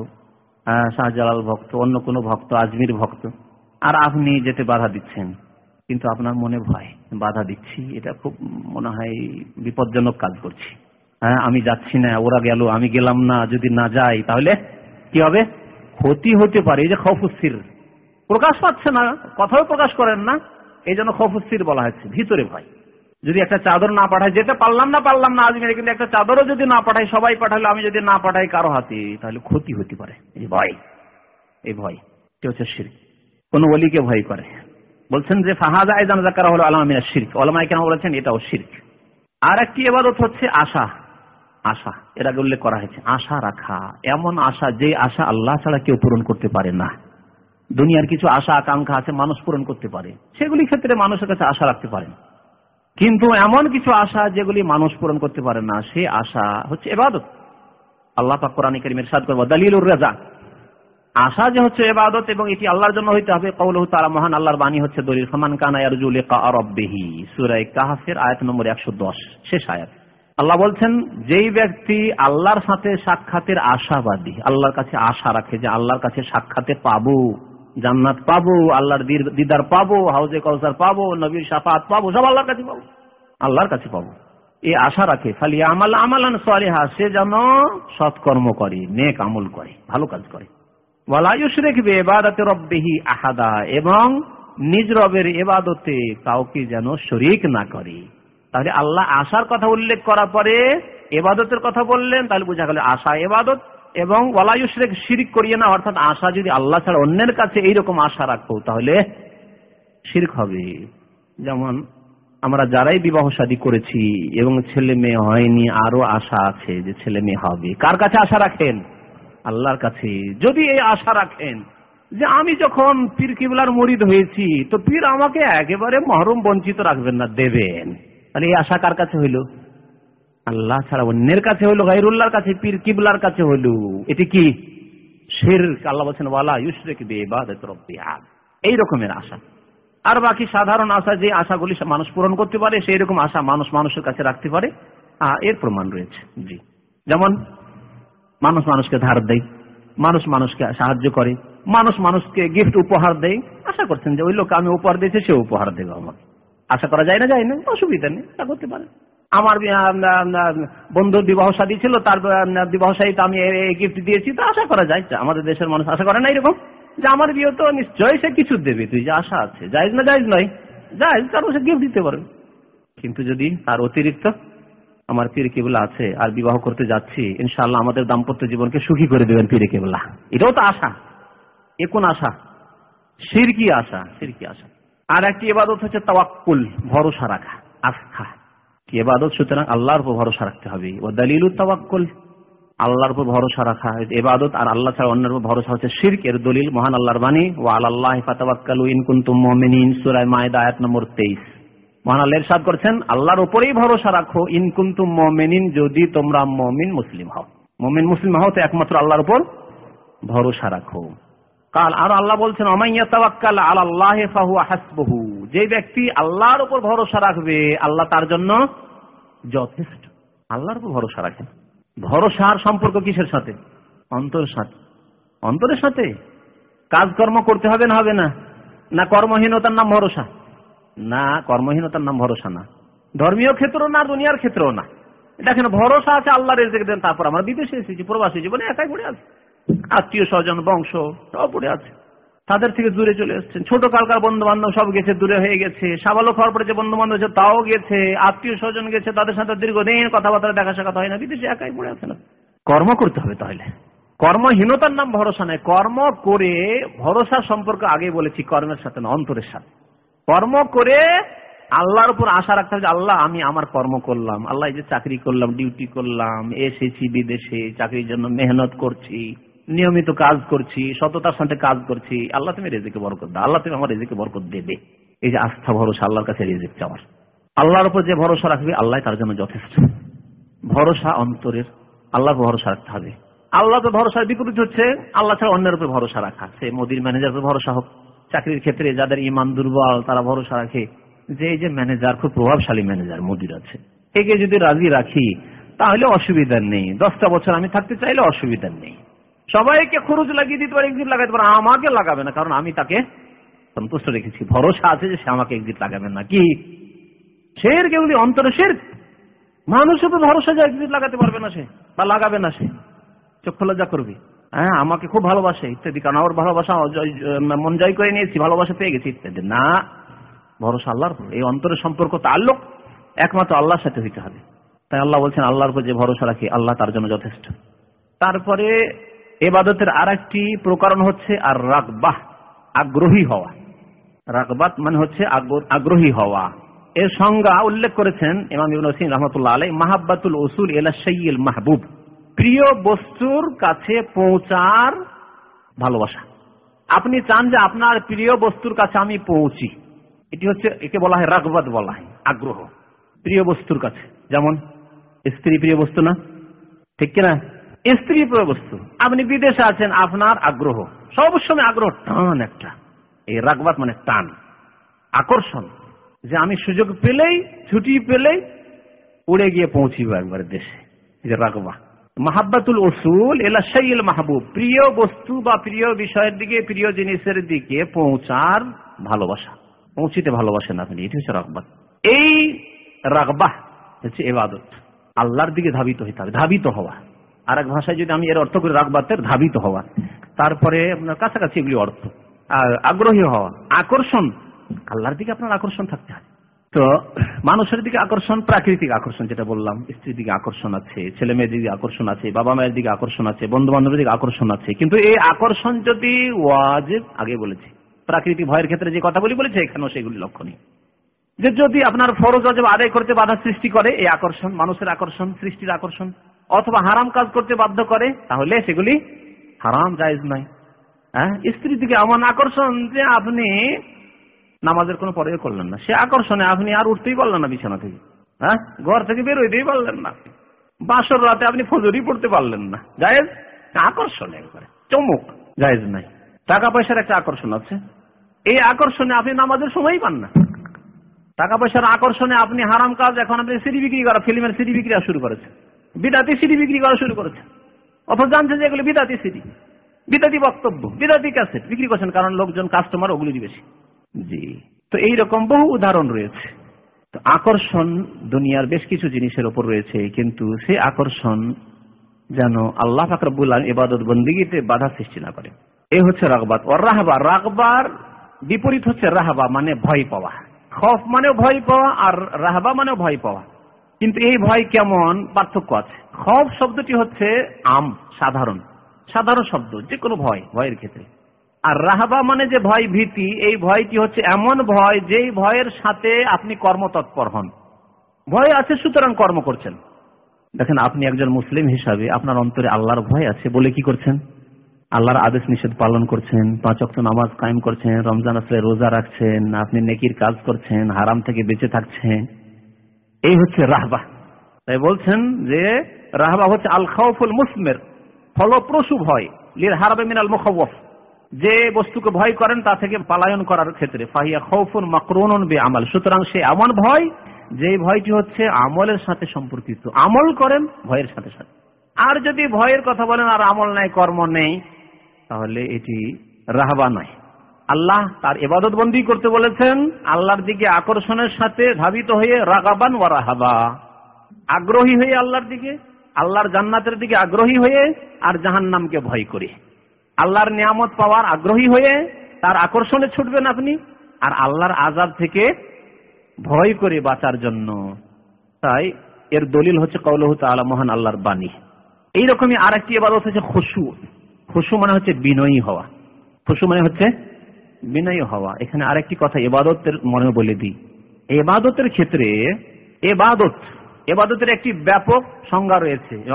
শাহজালাল ভক্ত, অন্য কোনো ভক্ত, আজমির ভক্ত। আর আপনি যেতে বাধা দিচ্ছেন, কিন্তু আপনার মনে ভয়, বাধা দিচ্ছি, এটা খুব মনে হয় বিপজ্জনক কাজ করছি। হ্যাঁ আমি যাচ্ছি না, ওরা গেল, আমি গেলাম না, যদি না যাই, তাহলে কি হবে? ক্ষতি হতে পারে, এই যে খফুসির প্রকাশ পাচ্ছে না, কথাও প্রকাশ করেন না, এই জন্য খফুসির বলা হচ্ছে, ভিতরে ভয়। যদি একটা চাদর না পাঠায় যেতে পারলাম না পারলাম না আজমিরে কিন্তু একটা চাদরও যদি না পাঠাই, সবাই পাঠালে, আমি যদি না পাঠাই কারও হাতে, তাহলে ক্ষতি হতে পারে। এই ভয় এই ভয় এটা হচ্ছে শির কোন অলিকে ভয় করে। বলছেন যে ফাহাজা জাকারা হলো আলামা শির্ক। ওলামাই কেন বলেছেন, এটাও শির্ক। আর একটি এবাদত হচ্ছে আশা আশা। এর আগে উল্লেখ করা হয়েছে, আশা রাখা। এমন আশা, যে আশা আল্লাহ ছাড়া কেউ পূরণ করতে পারে না। দুনিয়ার কিছু আশা, আকাঙ্ক্ষা আছে, মানুষ পূরণ করতে পারে। সেগুলি ক্ষেত্রে মানুষের কাছে আশা রাখতে পারেন। কিন্তু এমন কিছু আশা যেগুলি মানুষ পূরণ করতে পারে না সে আশা হচ্ছে এবাদত। আল্লাহ পাক করিমের সাদ করব, দলিলুর রাজা। আশা যে হচ্ছে এবাদত এবং এটি আল্লাহর জন্য হইতে হবে কৌল তারা মহান আল্লাহর বাণী হচ্ছে দলিল সমান কানা ইয়ারজুল কারব্বিহি সুরাই কাহাফের আয়াত নম্বর একশো দশ, শেষ আয়াত। আল্লাহ বলছেন, যেই ব্যক্তি আল্লাহর সাথে সাক্ষাতের আশাবাদী, আল্লাহর কাছে আশা রাখে যে আল্লাহর কাছে সাক্ষাতে পাবো জান্নাত পাবো, আল্লাহর দিদার পাবো, হাউজে কলসার পাবো, নবীর সাফাত পাবো, সব আল্লাহর কাছে পাবো। আল্লাহর কাছে পাবো। এই আশা রাখে খালি আমাল আমালান সালেহা, সে যেন সৎকর্ম করে, নেক আমল করে, ভালো কাজ করে। আহাদা, এবং নিজ রবের এবাদতে কাউকে যেন শরিক না করে। তাহলে আল্লাহ আশার কথা উল্লেখ করার পরে এবাদতের কথা বললেন, তাহলে বোঝা গেল আশা এবাদত এবং ওয়ালায়ুশরেক শিরিক করিয়ে না, অর্থাৎ আশা যদি আল্লাহ ছাড়া অন্যের কাছে এইরকম আশা রাখব তাহলে শির্ক হবে। যেমন আমরা যারাই বিবাহ শাদী করেছি এবং ছেলে মেয়ে হয়নি আরও আশা আছে যে ছেলে মেয়ে হবে। কার কাছে আশা রাখেন? আল্লাহর কাছে। যদি এই আশা রাখেন যে আমি যখন পীর কিবলার মরিদ হয়েছি, তো পীর আমাকে একেবারে মহরম বঞ্চিত রাখবেন না, দেবেন। তাহলে এই আশা কার কাছে হইল? আল্লাহ ছাড়া অন্যের কাছে হইল গাইরুল্লাহর কাছে, পীর কিবলার কাছে হইল। এটি কি? শের আল্লাহ বলছেন, ওয়ালা ইউসরেক এই রকমের আশা। আর বাকি সাধারণ আশা, যে আশাগুলি মানুষ পূরণ করতে পারে, সেই রকম আশা মানুষ মানুষের কাছে রাখতে পারে। এর প্রমাণ রয়েছে। জি। যেমন, মানুষ মানুষকে ধার দেয়, মানুষ মানুষকে সাহায্য করে, মানুষ মানুষকে গিফট উপহার দেয়। আশা করছেন যে ওই লোক আমি উপহার দিয়েছি, সে উপহার দেবে আমাকে। আশা করা যায় না? যায় না। অসুবিধা নেই, তা করতে পারে। আমার বন্ধুর বিবাহ সাদী ছিল, তার বিবাহ সাদীতে আমি গিফট দিয়েছি, তা আশা করা যায় আমাদের দেশের মানুষ আশা করে না এরকম। যে আমার বিয়ে তো নিশ্চয়ই সে কিছু দেবে, তুই যে আশা আছে যাইজ না যাইজ নয়। যাইজ কারণ সে গিফট দিতে পারে কিন্তু যদি তার অতিরিক্ত আমার পীর কেবলা আছে, আর বিবাহ করতে যাচ্ছি ইনশাল্লাহ আমাদের দাম্পত্য জীবনকে সুখী করে দেবেন পীর কেবলা। এটাও তো আশা। এ কোন আশা? সিরকি আশা সিরকি আশা। আর একটি এবাদত হচ্ছে তাওয়াক্কুল, ভরসা রাখা, আস্থা। এবাদত? সুতরাং আল্লাহর উপর ভরসা রাখতে হবে। ও দলিল তাওয়াক্কুল, আল্লাহর উপর ভরসা রাখা। এবাদত আর আল্লাহ ছাড়া অন্যের উপর ভরসা হচ্ছে শির্ক, এর দলিল মহান আল্লাহর বাণী। ও আল্লাহ ইন আয়াত নম্বর 23 মহান আল্লাহ আল্লাহর উপরেই ভরসা রাখো, ইন কুনতুম যদি তোমরা মুমিন মুসলিম হও। মুমিন মুসলিম হও তো একমাত্র আল্লাহর উপর ভরসা রাখো। কাল আর আল্লাহ বলছেন অমাইয়া তাওয়াক্কাল আলাল্লাহি ফাহুয়া হাসবুহু। যে ব্যক্তি আল্লাহর উপর ভরসা রাখবে, আল্লাহ তার জন্য যথেষ্ট। আল্লাহর উপর ভরসা রাখেন ভরসার সম্পর্ক কিসের সাথে? অন্তরের সাথে। অন্তরের সাথে? কাজকর্ম করতে হবে না হবে না? না কর্মহীনতার নাম ভরসা? না, কর্মহীনতার নাম ভরসা না। ধর্মীয় ক্ষেত্র না, দুনিয়ার ক্ষেত্রেও না। এটা দেখেন ভরসা আছে আল্লাহ রেজেক দেন, তারপর আমরা বিদেশে এসেছি, প্রবাসী জীবনে একাই পড়ে আছে। আত্মীয় স্বজন, বংশ, সব পড়ে আছে। তাদের থেকে দূরে চলে এসছেন। ছোট কালকার বন্ধু বান্ধব সব গেছে, দূরে হয়ে গেছে। সাবালক হওয়ার পরে যে বন্ধু বান্ধব তাও গেছে। আত্মীয় স্বজন গেছে, তাদের সাথে দীর্ঘদিন কথাবার্তা দেখা সাক্ষাৎ হয় না। বিদেশে একাই পড়ে আছে না। কর্ম করতে হবে তাহলে। কর্মহীনতার নাম ভরসা নয় কর্ম করে ভরসা সম্পর্ক আগে বলেছি, কর্মের সাথে না, অন্তরের সাথে। কর্ম করে আল্লাহর উপর আশা রাখতে হবে আল্লাহ, আমি আমার কর্ম করলাম। আল্লাহ যে চাকরি করলাম, ডিউটি করলাম, এসেছি বিদেশে, চাকরির জন্য মেহনত করছি। নিয়মিত কাজ করছি, সততার সাথে কাজ করছি, আল্লাহ তুমি রেজেকে বরকত দাও, আল্লাহ তুমি আমার রেজেকে বরকত দেবে। এই যে আস্থা, ভরসা, আল্লাহর কাছে রেজেক চাওয়ার। আল্লাহর উপর যে ভরসা রাখবে, আল্লাহ তার জন্য যথেষ্ট। ভরসা অন্তরের, আল্লাহর ভরসা রাখতে হবে। আল্লাহ তো ভরসার বিপরীত হচ্ছে, আল্লাহ ছাড়া অন্যের উপর ভরসা রাখা। সে মোদির ম্যানেজার ভরসা হোক, চাকরির ক্ষেত্রে যাদের ইমান দুর্বল, তারা ভরসা রাখে। যে এই যে ম্যানেজার খুব প্রভাবশালী ম্যানেজার মোদির আছে। একে যদি রাজি রাখি, তাহলে অসুবিধার নেই। দশটা বছর আমি থাকতে চাইলে অসুবিধার নেই। সবাইকে খরচ লাগিয়ে দিতে পারে একদিন লাগাতে পারে। আমাকে লাগাবে না, কারণ আমি তাকে সন্তুষ্ট রেখেছি। ভরসা আছে যে সে আমাকে একদিন লাগাবে না। কি? শের কেউ অন্তরে শের। মানুষে তো ভরসা যায় লাগাতে পারবে না সে, বা লাগাবে না সে। চক্ষু লজ্জা করবি। হ্যাঁ আমাকে খুব ভালোবাসে, ইত্যাদি। কারণ আমার ভালোবাসা মন জয় করে নিয়েছি, ভালোবাসা পেয়ে গেছি, ইত্যাদি। না, ভরসা আল্লাহর এই অন্তরের সম্পর্ক তো তাল্লুক, একমাত্র আল্লাহর সাথে হইতে হবে। তাই আল্লাহ বলছেন, আল্লাহর উপর যে ভরসা রাখি, আল্লাহ তার জন্য যথেষ্ট। তারপরে এবাদতের আর একটি প্রকরণ হচ্ছে আর রাগবাহ আগ্রহী হওয়া। রাগবাত মানে হচ্ছে আগ্রহী হওয়া। এর সংজ্ঞা উল্লেখ করেছেন ইমাম ইবন হোসেন রহমতুল্লাহ আলাই মাহাব্বাতুল উসুল এলা সৈয়ল মাহবুব। প্রিয় বস্তুর কাছে পৌঁছার ভালোবাসা। আপনি চান যে আপনার প্রিয় বস্তুর কাছে আমি পৌঁছি। এটি হচ্ছে, একে বলা হয় রাগবাদ বলা হয়, আগ্রহ। প্রিয় বস্তুর কাছে। যেমন, স্ত্রী প্রিয় বস্তু না? ঠিক কিনা? স্ত্রী বস্তু আপনি বিদেশে আছেন, আপনার আগ্রহ। সবসময় আগ্রহ টান একটা। এই রাগবাদ মানে টান। আকর্ষণ। যে আমি সুযোগ পেলেই, ছুটি পেলেই উড়ে গিয়ে পৌঁছিব একবার দেশে। যে রাগবা মাহাব্বাতুল ওসুল এলা সাইল মাহবুব। প্রিয় বস্তু বা প্রিয় বিষয়ের দিকে, প্রিয় জিনিসের দিকে পৌঁছার ভালোবাসা। পৌঁছিতে ভালোবাসেন আপনি। এটি হচ্ছে রাগবাদ। এই রাগবাহ হচ্ছে এবাদত। আল্লাহর দিকে ধাবিত হইতে হবে। ধাবিত হওয়া। আর এক ভাষায় যদি আমি এর অর্থ করি রাগবাতের ধাবিত হওয়া। তারপরে আপনার কাছাকাছি এগুলি অর্থ। আগ্রহী হওয়া। আকর্ষণ। আল্লাহর দিকে আপনার আকর্ষণ থাকতে হয়। তো মানুষের দিকে আকর্ষণ, প্রাকৃতিক আকর্ষণ যেটা বললাম। স্ত্রীর দিকে আকর্ষণ আছে ছেলে মেয়ের দিকে আকর্ষণ আছে, বাবা মায়ের দিকে আকর্ষণ আছে বন্ধু বান্ধবের দিকে আকর্ষণ আছে। কিন্তু এই আকর্ষণ যদি ওয়াজেব, আগে বলেছে, প্রাকৃতিক ভয়ের ক্ষেত্রে যে কথা বলি বলেছে, এখানেও সেগুলি লক্ষণীয়। যে যদি আপনার ফরজ অজব আদায় করতে বাধা সৃষ্টি করে, এই আকর্ষণ, মানুষের আকর্ষণ, সৃষ্টির আকর্ষণ অথবা হারাম কাজ করতে বাধ্য করে, তাহলে সেগুলি হারাম, জায়জ নয়। হ্যাঁ? স্ত্রীর দিকে এমন আকর্ষণ যে আপনি নামাজের কোনো পরে করলেন না। সে আকর্ষণে আপনি আর উঠতেই পারলেন না বিছানা থেকে। হ্যাঁ? ঘর থেকে বেরোইতেই পারলেন না। বাসর রাতে আপনি ফজরই পড়তে পারলেন না। জায়েজ? আকর্ষণ একবারে। চমুক, জায়েজ নাই টাকা পয়সার একটা আকর্ষণ আছে। এই আকর্ষণে আপনি নামাজের সময়ই পান না। টাকা পয়সার আকর্ষণে আপনি হারাম কাজ এখন আপনি সিডি বিক্রি করা, ফিল্মের সিডি বিক্রি শুরু করেছেন। বিদাতি সিডি বিক্রি করা শুরু করেছেন অথচ জানছেন যে এগুলো বিদাতি সিডি। বিদাতি বক্তব্য, বিদাতি ক্যাসেট বিক্রি করছেন কারণ লোকজন কাস্টমার ওগুলি বেশি। জি। তো এইরকম বহু উদাহরণ রয়েছে। আকর্ষণ দুনিয়ার বেশ কিছু জিনিসের ওপর রয়েছে, কিন্তু সে আকর্ষণ যেন আল্লাহ ফাকরবুল ইবাদত বন্দিগিতে বাধা সৃষ্টি না করে। এই হচ্ছে রাগবাদ। ও রাহবা, রাগবার বিপরীত হচ্ছে রাহবা মানে ভয় পাওয়া। খফ মানে ভয় পাওয়া আর রাহবা মানে ভয় পাওয়া। কিন্তু এই ভয় কেমন? পার্থক্য আছে। খফ শব্দটি হচ্ছে আম, সাধারণ। সাধারণ শব্দ যে কোনো ভয়, ভয়ের ক্ষেত্রে। আর রাহাবা মানে যে ভয় ভীতি, এই ভয়টি হচ্ছে এমন ভয় যেই ভয়ের সাথে আপনি কর্মতৎপর হন। ভয় আছে, সুতরাং কর্ম করছেন। দেখেন, আপনি একজন মুসলিম হিসাবে আপনার অন্তরে আল্লাহর ভয় আছে বলে কি করছেন? আল্লাহর আদেশ নিষেধ পালন করছেন, পাঁচ অক্ট নামাজ কায়েম করছেন, রমজান আসলে রোজা রাখছেন, আপনি নেকির কাজ করছেন, হারাম থেকে বেঁচে থাকছেন। এই হচ্ছে রাহবা। তাই বলছেন যে রাহবা হচ্ছে আল খাউফুল মুসমের, ফলপ্রসূ ভয় লির হারাবে মিনাল মুখওয়ফ। যে বস্তুকে ভয় করেন, তা থেকে পালায়ন করার ক্ষেত্রে, ফাহিয়া খৌফুন মাকরুন বে আমল সুতরাং সে এমন ভয়, যে ভয়টি হচ্ছে আমলের সাথে সম্পর্কিত। আমল করেন, ভয়ের সাথে সাথে। আর যদি ভয়ের কথা বলেন, আর আমল নাই, কর্ম নেই, তাহলে এটি রাহবা নয়। আল্লাহ তার এবাদত বন্দী করতে বলেছেন, আল্লাহর দিকে আকর্ষণের সাথে ধাবিত হয়ে রাগাবান ও রাহাবা। আগ্রহী হয়ে আল্লাহর দিকে, আল্লাহর জান্নাতের দিকে আগ্রহী হয়ে আর জাহান্নামকে ভয় করে। আল্লাহর নিয়ামত পাওয়ার আগ্রহী হয়ে তার আকর্ষণে ছুটবেন আপনি আর আল্লাহর আজাব থেকে ভয় করে বাঁচার জন্য। তাই এর দলিল হচ্ছে কৌলহ তালা মহান আল্লাহর বাণী। এইরকমই আর একটি এবার হচ্ছে খুশু। খুশু মানে হচ্ছে বিনয়ী হওয়া। খুশু মানে হচ্ছে বিনয়ী হওয়া। এখানে আরেকটি কথা, এবাদতের মনে বলে দিই। এবাদতের ক্ষেত্রে এবাদত, এবাদতের একটি ব্যাপক সংজ্ঞা রয়েছে।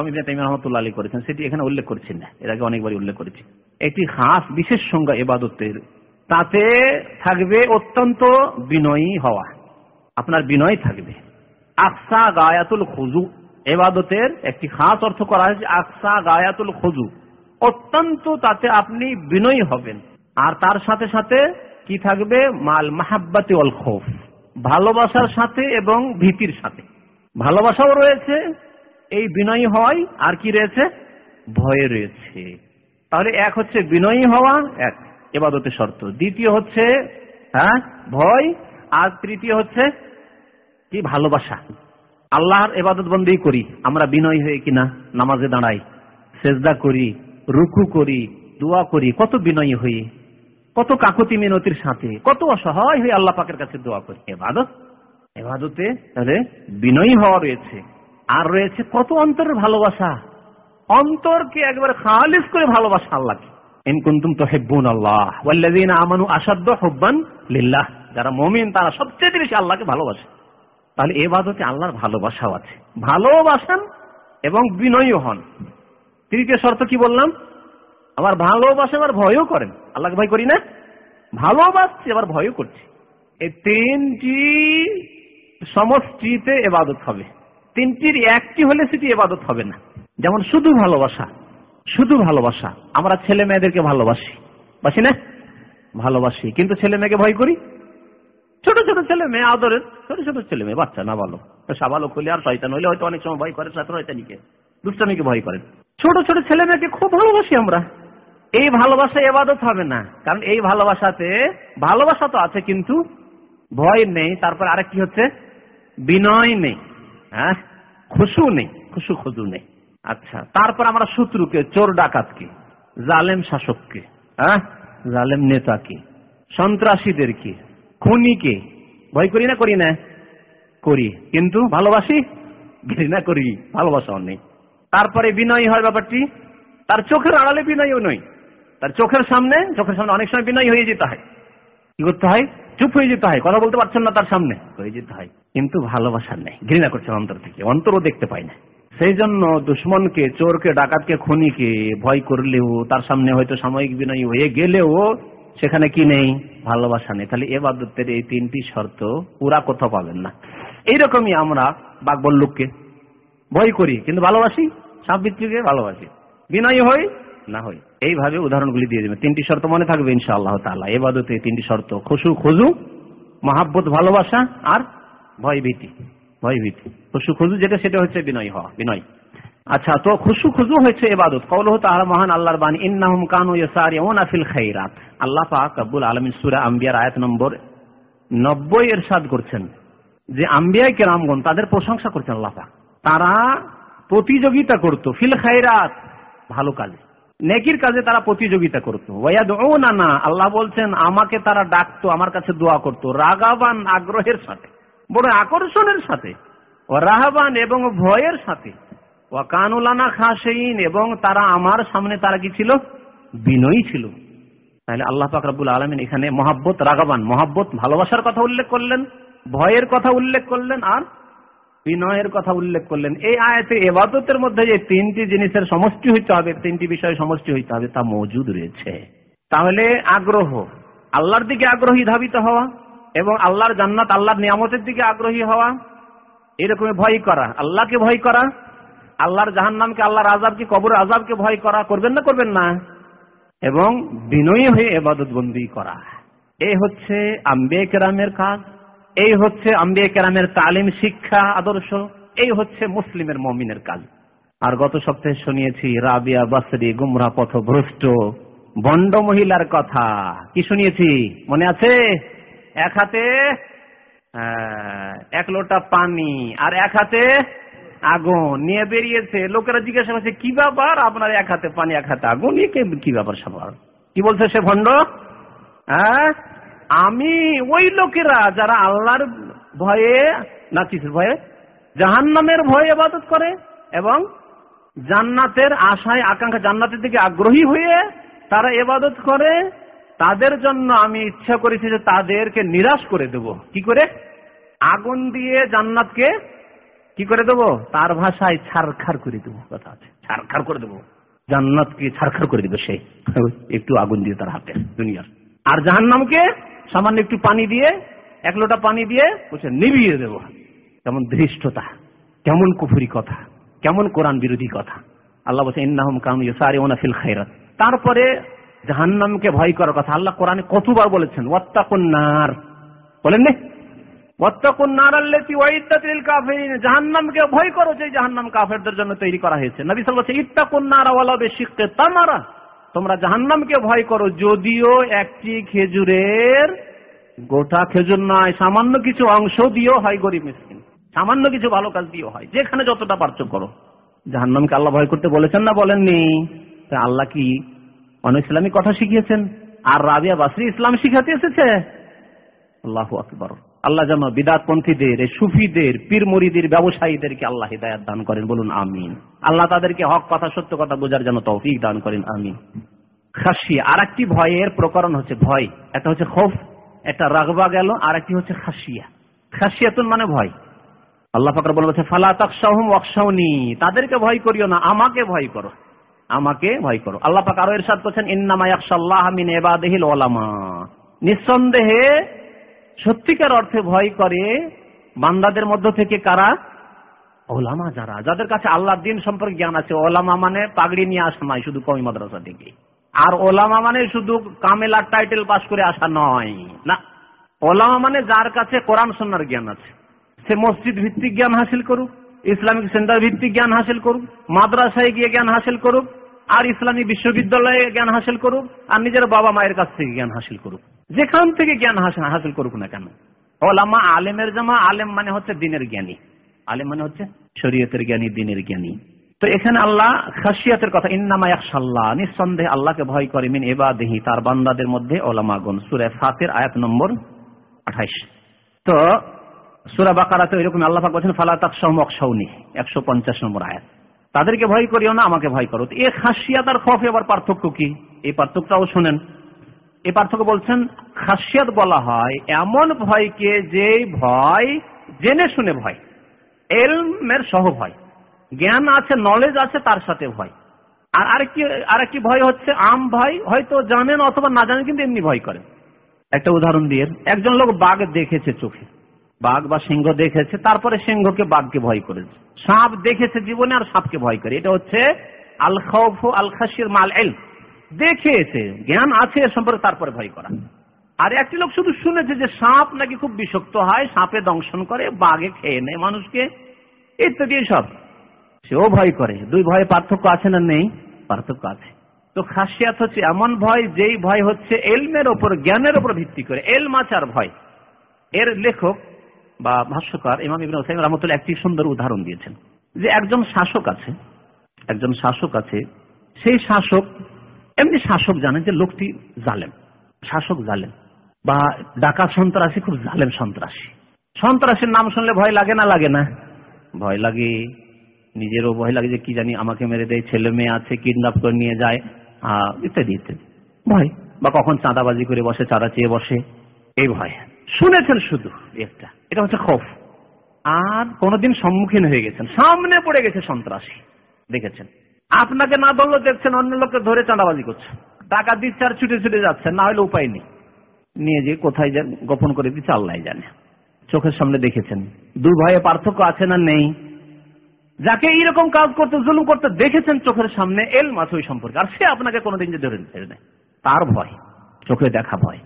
আলী করেছেন, সেটি এখানে উল্লেখ করছেন না। এর আগে অনেকবারই উল্লেখ করেছি। একটি খাস বিশেষ সংজ্ঞা এবাদতের, তাতে থাকবে অত্যন্ত বিনয়ী হওয়া। আপনার বিনয় থাকবে। আকসা গায়াতুল খুজু এবাদতের একটি খাস অর্থ করা হয়েছে আকসা গায়াতুল খুজু অত্যন্ত তাতে আপনি বিনয়ী হবেন। আর তার সাথে সাথে কি থাকবে? মাল মাহাব্বাতি অল খোফ। ভালোবাসার সাথে এবং ভীতির সাথে। ভালোবাসাও রয়েছে, এই বিনয়ী হওয়াই। আর কি রয়েছে? ভয় রয়েছে। তাহলে এক হচ্ছে বিনয়ী হওয়া, এক। এবাদতের শর্ত। দ্বিতীয় হচ্ছে হ্যাঁ ভয়। আর তৃতীয় হচ্ছে কি? ভালোবাসা। আল্লাহর এবাদত বন্দী করি। আমরা বিনয় হয়ে কিনা? নামাজে দাঁড়াই। সেজদা করি, রুকু করি, দোয়া করি। কত বিনয়ী হয়ে কত কাকতি মিনতির সাথে, কত অসহায় হয়ে আল্লাহ পাকের কাছে দোয়া করি। এবাদত? এবাদতে তাহলে বিনয়ী হওয়া রয়েছে। আর রয়েছে কত অন্তরের ভালোবাসা। অন্তরকে একবার খালিস করে ভালোবাসা আল্লাহকে। যারা মুমিন, তারা সবচেয়ে বেশি আল্লাহকে ভালোবাসে। তাহলে এবাদতে আল্লাহর ভালোবাসাও আছে। ভালোবাসেন এবং বিনয়ী হন। তৃতীয় শর্ত কি বললাম? আবার ভালোবাসে আবার ভয়ও করেন। আল্লাহকে ভয় করি না? ভালোবাসছি, আবার ভয়ও করছি। এই তিনটি সমষ্টিতে এবাদত হবে। তিনটির একটি হলে সেটি এবাদত হবে না। যেমন শুধু ভালোবাসা শুধু ভালোবাসা। আমরা ছেলে মেয়েদেরকে ভালোবাসি। বাসি না? ভালোবাসি। কিন্তু ছেলে মেয়েকে ভয় করি? ছোট ছোট ছেলে মেয়ে আদরের, ছোট ছোট ছেলে মেয়ে বাচ্চা না ভালো। সাবালক হলে আর শয়তান হইলে হয়তো অনেক সময় ভয় করে সাথে শয়তানিকে দুষ্টামিকে ভয় করেন। ছোট ছোট ছেলে মেয়েকে খুব ভালোবাসি আমরা। এই ভালোবাসা এবাদত হবে না। কারণ এই ভালোবাসাতে, ভালোবাসা তো আছে কিন্তু ভয় নেই। তারপর আরেক কি হচ্ছে? বিনয় নেই। হ্যাঁ? খুশু নেই। খুশু খুজু নেই। আচ্ছা তারপর আমরা শত্রুকে, চোর ডাকাতকে, জালেম শাসককে হ্যাঁ? জালেম নেতাকে, সন্ত্রাসীদেরকে, খুনিকে, ভয় করি না করি না? করি। কিন্তু ভালোবাসি? ঘৃণা করি। ভালোবাসাও নেই। তারপরে বিনয়ী হয় ব্যাপারটি, তার চোখের আড়ালে বিনয়ও নয় তার চোখের সামনে চোখের সামনে অনেক সময় বিনয় হয়ে যেতে হয়। কি করতে হয়? চুপ হয়ে যেতে হয়। কথা বলতে পারছেন না তার সামনে। হয়ে যেতে হয়। কিন্তু ভালোবাসার নেই। ঘৃণা করছেন অন্তর থেকে। অন্তরও দেখতে পায় না। সেই জন্য দুশ্মনকে, চোরকে, ডাকাতকে, খনিকে ভয় করলেও, তার সামনে হয়তো সাময়িক বিনয়ী হয়ে গেলেও, সেখানে কি নেই? ভালোবাসা নেই। তাহলে এবাদতের এই তিনটি শর্ত পুরা কোথাও পাবেন না। এইরকমই আমরা বাকবল্লুককে ভয় করি। কিন্তু ভালোবাসি? সাবৃত্রীকে ভালোবাসি। বিনয়ী হই না হই এইভাবে উদাহরণগুলি দিয়ে দেবে। তিনটি শর্ত মনে থাকবে ইনশাআল্লাহ তাআলা। এবাদতে তিনটি শর্ত। খুশু, খুজু, মহাব্বত, ভালোবাসা আর ভয় ভীতি ভয় ভীতি খুশু, খুজু যেটা, সেটা হচ্ছে বিনয় হওয়া, বিনয়। আচ্ছা তো খুশু, খুজু হয়েছে এবাদত। কৌলহ তাআলা মহান আল্লাহর বাণী, ইন্নাহুম কানু ইয়াসারিউনা ফিল খাইরাত আল্লাহ পাক রব্বুল আলামিন সূরা আম্বিয়ার আয়াত নম্বর 90 এরশাদ করছেন যে আম্বিয়াই কেরামগণ তাদের প্রশংসা করছেন আল্লাহ পাক। তারা প্রতিযোগিতা করত। ফিল খাইরাত ভালো কাজে। নেকির কাজে তারা প্রতিযোগিতা করতো। না না আল্লাহ বলছেন, আমাকে তারা ডাকতো, আমার কাছে দোয়া করতো। রাগাবান আগ্রহের সাথে, বড় আকর্ষণের সাথে রাহাবান এবং ভয়ের সাথে। কানুলানা খাসেইন এবং তারা আমার সামনে তারা কি ছিল? বিনয়ী ছিল। তাহলে আল্লাহ পাক রব্বুল আলমিন এখানে মহাব্বত, রাগাবান, মহাব্বত, ভালোবাসার কথা উল্লেখ করলেন, ভয়ের কথা উল্লেখ করলেন, আর বিনয়ের কথা উল্লেখ করলেন। এই আয়াতে এবাদতের মধ্যে যে তিনটি জিনিসের সমষ্টি হইতে হবে, তিনটি বিষয় সমষ্টি হইতে হবে তা মজুদ রয়েছে। তাহলে আগ্রহ, আল্লাহর দিকে আগ্রহী ধাবিত হওয়া এবং আল্লাহর জান্নাত, আল্লাহর নিয়ামতের দিকে আগ্রহী হওয়া এরকম ভয় করা, আল্লাহকে ভয় করা, আল্লাহর জাহান নামকে আল্লাহর আজাবকে কবর আজাবকে ভয় করা, করবেন না করবেন না, এবং বিনয়ী হয়ে এবাদত বন্দী করা। এই হচ্ছে আম্বে কেরামের কাজ। এই হচ্ছে আম্বিয়া কেরামের তালিম, শিক্ষা, আদর্শ, এই হচ্ছে মুসলিমের মমিনের কাজ। আর গত সপ্তাহে শুনিয়েছি, রাবিয়া, বাসরি, গুমরা, পথভ্রষ্ট, বন্ড মহিলার কথা। কি শুনিয়েছি? মনে আছে? এক হাতে এক লোটা পানি আর এক হাতে আগুন নিয়ে বেরিয়েছে। লোকেরা জিজ্ঞাসা করছে, কি ব্যাপার? আপনার এক হাতে পানি, এক হাতে আগুন? কি ব্যাপার সবার? কি বলছে সে ভণ্ড? হ্যাঁ? আমি ওই লোকেরা যারা আল্লাহর ভয়ে না কিসের ভয়ে? জাহান্নামের ভয়ে আবাদত করে এবং জান্নাতের আশায়, আকাঙ্ক্ষা জান্নাতের দিকে আগ্রহী হয়ে তারা এবাদত করে, তাদের জন্য আমি ইচ্ছা করেছি যে তাদেরকে নিরাশ করে দেব। কি করে? আগুন দিয়ে জান্নাতকে কি করে দেব? তার ভাষায় ছারখার করে দেব। কথা আছে। ছারখার করে দেব। জান্নাতকে ছারখার করে দেবে সে। একটু আগুন দিয়ে তার হাতে। দুনিয়ার। আর জাহান্নামকে সামান্য একটু পানি দিয়ে, এক লোটা পানি দিয়ে বলছে, নিভিয়ে দেব। কেমন ধৃষ্টতা, কেমন কুফুরি কথা, কেমন কোরআন বিরোধী কথা। আল্লাহ বলছে, ইন্নাহম কানু ইসারি ওনা ফিল খাইরাত তারপরে জাহান্নামকে ভয় করার কথা আল্লাহ কোরআনে কতবার বলেছেন ওয়াত্তাকুন্নার বলেন নে। ওয়াত্তাকুন্নার আল্লাতি ওয়াইদাতিল কাফিরিন। জাহান্নামকে ভয় করো যে জাহান্নাম কাফেরদের জন্য তৈরি করা হয়েছে। নবী সাল্লাল্লাহু আলাইহি ওয়াসাল্লাম ইত্তাকুন্নার ওয়ালা বিশিক্কে তামারা। তোমরা জাহান্নামকে ভয় করো, যদিও একটি খেজুরের গোটা খেজুর নয়, সামান্য কিছু অংশ দিয়েও হয় গরিব মিসকিন। সামান্য কিছু ভালো কাজ দিয়ে হয়, যেখানে যতটা পারছ করো। জাহান্নামকে আল্লাহ ভয় করতে বলেছেন না, বলেননি? আল্লাহ কি অনেক ইসলামী কথা শিখিয়েছেন? আর রাবিয়া বাসরি ইসলাম শিখাতে এসেছে? আল্লাহ আকবর। আল্লাহ যেন বিদাত পন্থীদের সুফিদের পীর মরিদের ব্যবসায়ীদেরকে আল্লাহ হিদায়াত দান করেন, বলুন আমিন। আল্লাহ তাদেরকে হক, কথা, সত্য, কথা বোঝার জন্য তৌফিক দান করেন, আমিন। খাসিয়া আর একটি ভয়ের প্রকরণ হচ্ছে ভয়, একটা হচ্ছে খোফ, একটা রাগবা গেল আর একটি হচ্ছে খাসিয়া। খাসিয়াতুন মানে ভয়। আল্লাহ ফাকর বলেছে ফালা তাকসাহুম ওয়াকসাউনি তাদেরকে ভয় করিও না, আমাকে ভয় করো। আমাকে ভয় করো। আল্লাহ পাক আরও এরশাদ করছেন, ইন্নামা ইয়াকশাল্লাহ মিন ইবাদিহিল উলামা নিঃসন্দেহে সত্যিকার অর্থে ভয় করে বান্দাদের মধ্য থেকে কারা? ওলামা যারা। যাদের কাছে আল্লাহর দিন সম্পর্কে জ্ঞান আছে, ওলামা মানে পাগড়ি নিয়ে আসা নয়, শুধু কমি মাদ্রাসা থেকে। আর ওলামা মানে শুধু কামেলার টাইটেল পাস করে আসা নয়, না। ওলামা মানে যার কাছে কোরআন সন্ন্যার জ্ঞান আছে। সে মসজিদ ভিত্তিক জ্ঞান হাসিল করুক, ইসলামিক সেন্টার ভিত্তিক জ্ঞান হাসিল করুক, মাদ্রাসায় গিয়ে জ্ঞান হাসিল করুক, আর ইসলামী বিশ্ববিদ্যালয়ে জ্ঞান হাসিল করুক, আর নিজের বাবা মায়ের কাছ থেকে জ্ঞান হাসিল করুক। যেখান থেকে জ্ঞান হাসিল করুক না কেন? ওলামা আলেমের জামা, আলেম মানে হচ্ছে দিনের জ্ঞানী। আলেম মানে হচ্ছে শরীয়তের জ্ঞানী, দিনের জ্ঞানী। তো এখানে আল্লাহ খাসিয়াতের কথা, ইন্নামা একশাল্লাহ নিঃসন্দেহে আল্লাহকে ভয় করে, মিন এবাদেহি তার বান্দাদের মধ্যে ওলামাগুন সুরে ফাতের আয়াত নম্বর আঠাইশ। তো সুরা বাকারাতে এরকম আল্লাহ বলছেন, ফালা তাকসাউম অকসাউনি একশো পঞ্চাশ নম্বর আয়াত। তাদেরকে ভয় করিও না, আমাকে ভয় করো। এ খাসিয়াত আর খফ এবার পার্থক্য কি? এই পার্থক্যটাও শোনেন। এই পার্থক্য বলছেন, খাসিয়াত বলা হয় এমন ভয়কে যে ভয় জেনে শুনে ভয়। এলমের সহ ভয়। জ্ঞান আছে নলেজ আছে, তার সাথে ভয়। আর আরেকটি আরেকটি ভয় হচ্ছে আম ভয়, হয়তো জানেন অথবা না জানেন, কিন্তু এমনি ভয় করেন। একটা উদাহরণ দিয়ে, একজন লোক বাঘ দেখেছে চোখে। বাঘ বা সিংহ দেখেছে, তারপরে সিংহকে বাঘকে ভয় করেছে। সাপ দেখেছে জীবনে আর সাপকে ভয় করে। এটা হচ্ছে আল খৌফ আল খাসির মাল এল দেখেছে জ্ঞান আছে এ সম্পর্কে তারপরে ভয় করা। আর একটি লোক শুধু শুনেছে যে সাপ নাকি খুব বিষক্ত হয়, সাপে দংশন করে, বাঘে খেয়ে নেয় মানুষকে, ইত্যাদি সব সেও ভয় করে, দুই ভয়ে পার্থক্য আছে না নেই? পার্থক্য আছে। তো খাসিয়াত হচ্ছে এমন ভয়, যেই ভয় হচ্ছে এলমের ওপর, জ্ঞানের ওপর ভিত্তি করে। এল মাচার ভয়। এর লেখক বা ভাষ্যকার ইমাম ইবিন হোসাইন রহমতুল্লাহ একটি সুন্দর উদাহরণ দিয়েছেন, যে একজন শাসক আছে, একজন শাসক আছে, সেই শাসক এমনি শাসক জানেন যে লোকটি জালেম, শাসক জালেম বা ডাকাত সন্ত্রাসী, খুব জালেম সন্ত্রাসী। সন্ত্রাসীর নাম শুনলে ভয় লাগে না লাগে না? ভয় লাগে, নিজেরও ভয় লাগে যে কি জানি আমাকে মেরে দেয়, ছেলে মেয়ে আছে, কিডন্যাপ করে নিয়ে যায় ইত্যাদি ইত্যাদি। ভয়, বা কখন চাঁদাবাজি করে বসে, চাঁদা চেয়ে বসে, এই ভয়। শুনেছেন শুধু একটা, এটা হচ্ছে খোফ। আর কোনদিন সম্মুখীন হয়ে গেছেন, সামনে পড়ে গেছে সন্ত্রাসী, দেখেছেন? আপনাকে না ধরলেও দেখছেন অন্য লোককে ধরে চাঁদাবাজি করছে। টাকা দিচ্ছে আর ছুটে ছুটে যাচ্ছেন না হলে উপায় নেই। নিয়ে যে কোথায় যান গোপন করে দিচ্ছে, আল্লাহ জানে। চোখের সামনে দেখেছেন। দুই ভয়ে পার্থক্য আছে না নেই? যাকে এইরকম কাজ করতে, জুলুম করতে দেখেছেন চোখের সামনে এল মাছ ওই সম্পর্কে। আর সে আপনাকে কোনোদিন যে ধরে নেয়। তার ভয়, চোখে দেখা ভয়।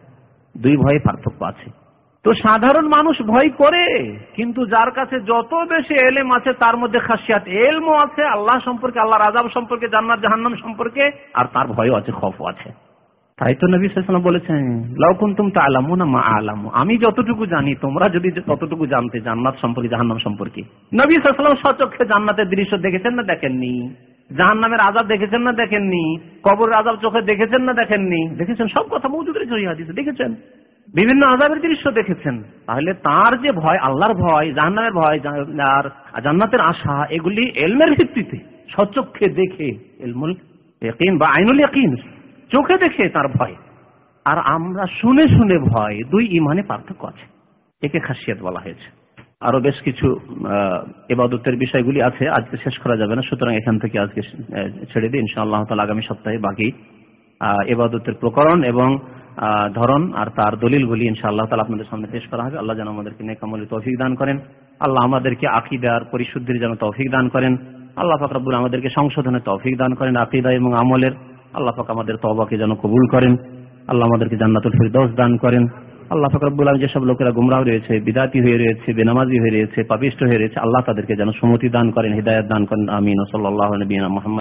দুই ভয়ে পার্থক্য আছে। তো সাধারণ মানুষ ভয় করে, কিন্তু যার কাছে যত বেশি এলেম আছে, তার মধ্যে খাসিয়াত এলমও আছে, আল্লাহ সম্পর্কে আল্লাহ রাজাব সম্পর্কে, জান্নাত, জাহান্নাম সম্পর্কে, আর তার ভয়ও আছে, খফও আছে। তাই তো নবী সাল্লাম বলেছেন লৌকুন্তুম তা আলামু না মা আলামু। আমি যতটুকু জানি, তোমরা যদি ততটুকু জানতে, জান্নাত সম্পর্কে, জাহান্নাম সম্পর্কে। নবী সাল্লাম সচক্ষে জান্নাতের দৃশ্য দেখেছেন না, দেখেননি? জাহান নামের আজাব দেখেছেন না, দেখেননি? কবর আজাব চোখে দেখেছেন না, দেখেননি? দেখেছেন? সব কথা মৌজুদ রয়েছে দেখেছেন। বিভিন্ন আজাবের দৃশ্য দেখেছেন। তাহলে তার যে ভয়, আল্লাহর ভয়, জাহান্নামের ভয় আর জান্নাতের আশা, এগুলি এলমের ভিত্তিতে সচক্ষে দেখে এলমুল বা আইনুল ইয়াকিন চোখে দেখে তার ভয়। আর আমরা শুনে শুনে ভয়, দুই ইমানে পার্থক্য আছে। একে খাসিয়াত বলা হয়েছে। আরও বেশ কিছু এবাদতের বিষয়গুলি আছে। আজকে শেষ করা যাবে না। সুতরাং এখান থেকে আজকে ছেড়ে দিই। ইনশাআল্লাহ তালা আগামী সপ্তাহে বাকি এবাদতের প্রকরণ এবং ধরন আর তার দলিলগুলি ইনশাআল্লাহ তালা আপনাদের সামনে পেশ করা হবে। আল্লাহ যেন আমাদেরকে নেকামলি তৌফিক দান করেন। আল্লাহ আমাদেরকে আকিদার পরিশুদ্ধির যেন তৌফিক দান করেন। আল্লাহ ফাকরাবুল আমাদেরকে সংশোধনের তৌফিক দান করেন আকিদা এবং আমলের। আল্লাহ পাক আমাদের তবাকে যেন কবুল করেন। আল্লাহ আমাদেরকে জান্নাতুল ফিরদৌস দান করেন। আল্লাহ ফাকরাবুল আলম যেসব লোকেরা গুমরাহ রয়েছে, বিদাতি হয়ে রয়েছে, বেনামাজি হয়ে রয়েছে, পাপিষ্ট হয়ে রয়েছে, আল্লাহ তাদেরকে যেন সমতি দান করেন, হৃদায়ত দান করেন। আমিন। সাল্লাহ নবীনা মোহাম্মদ।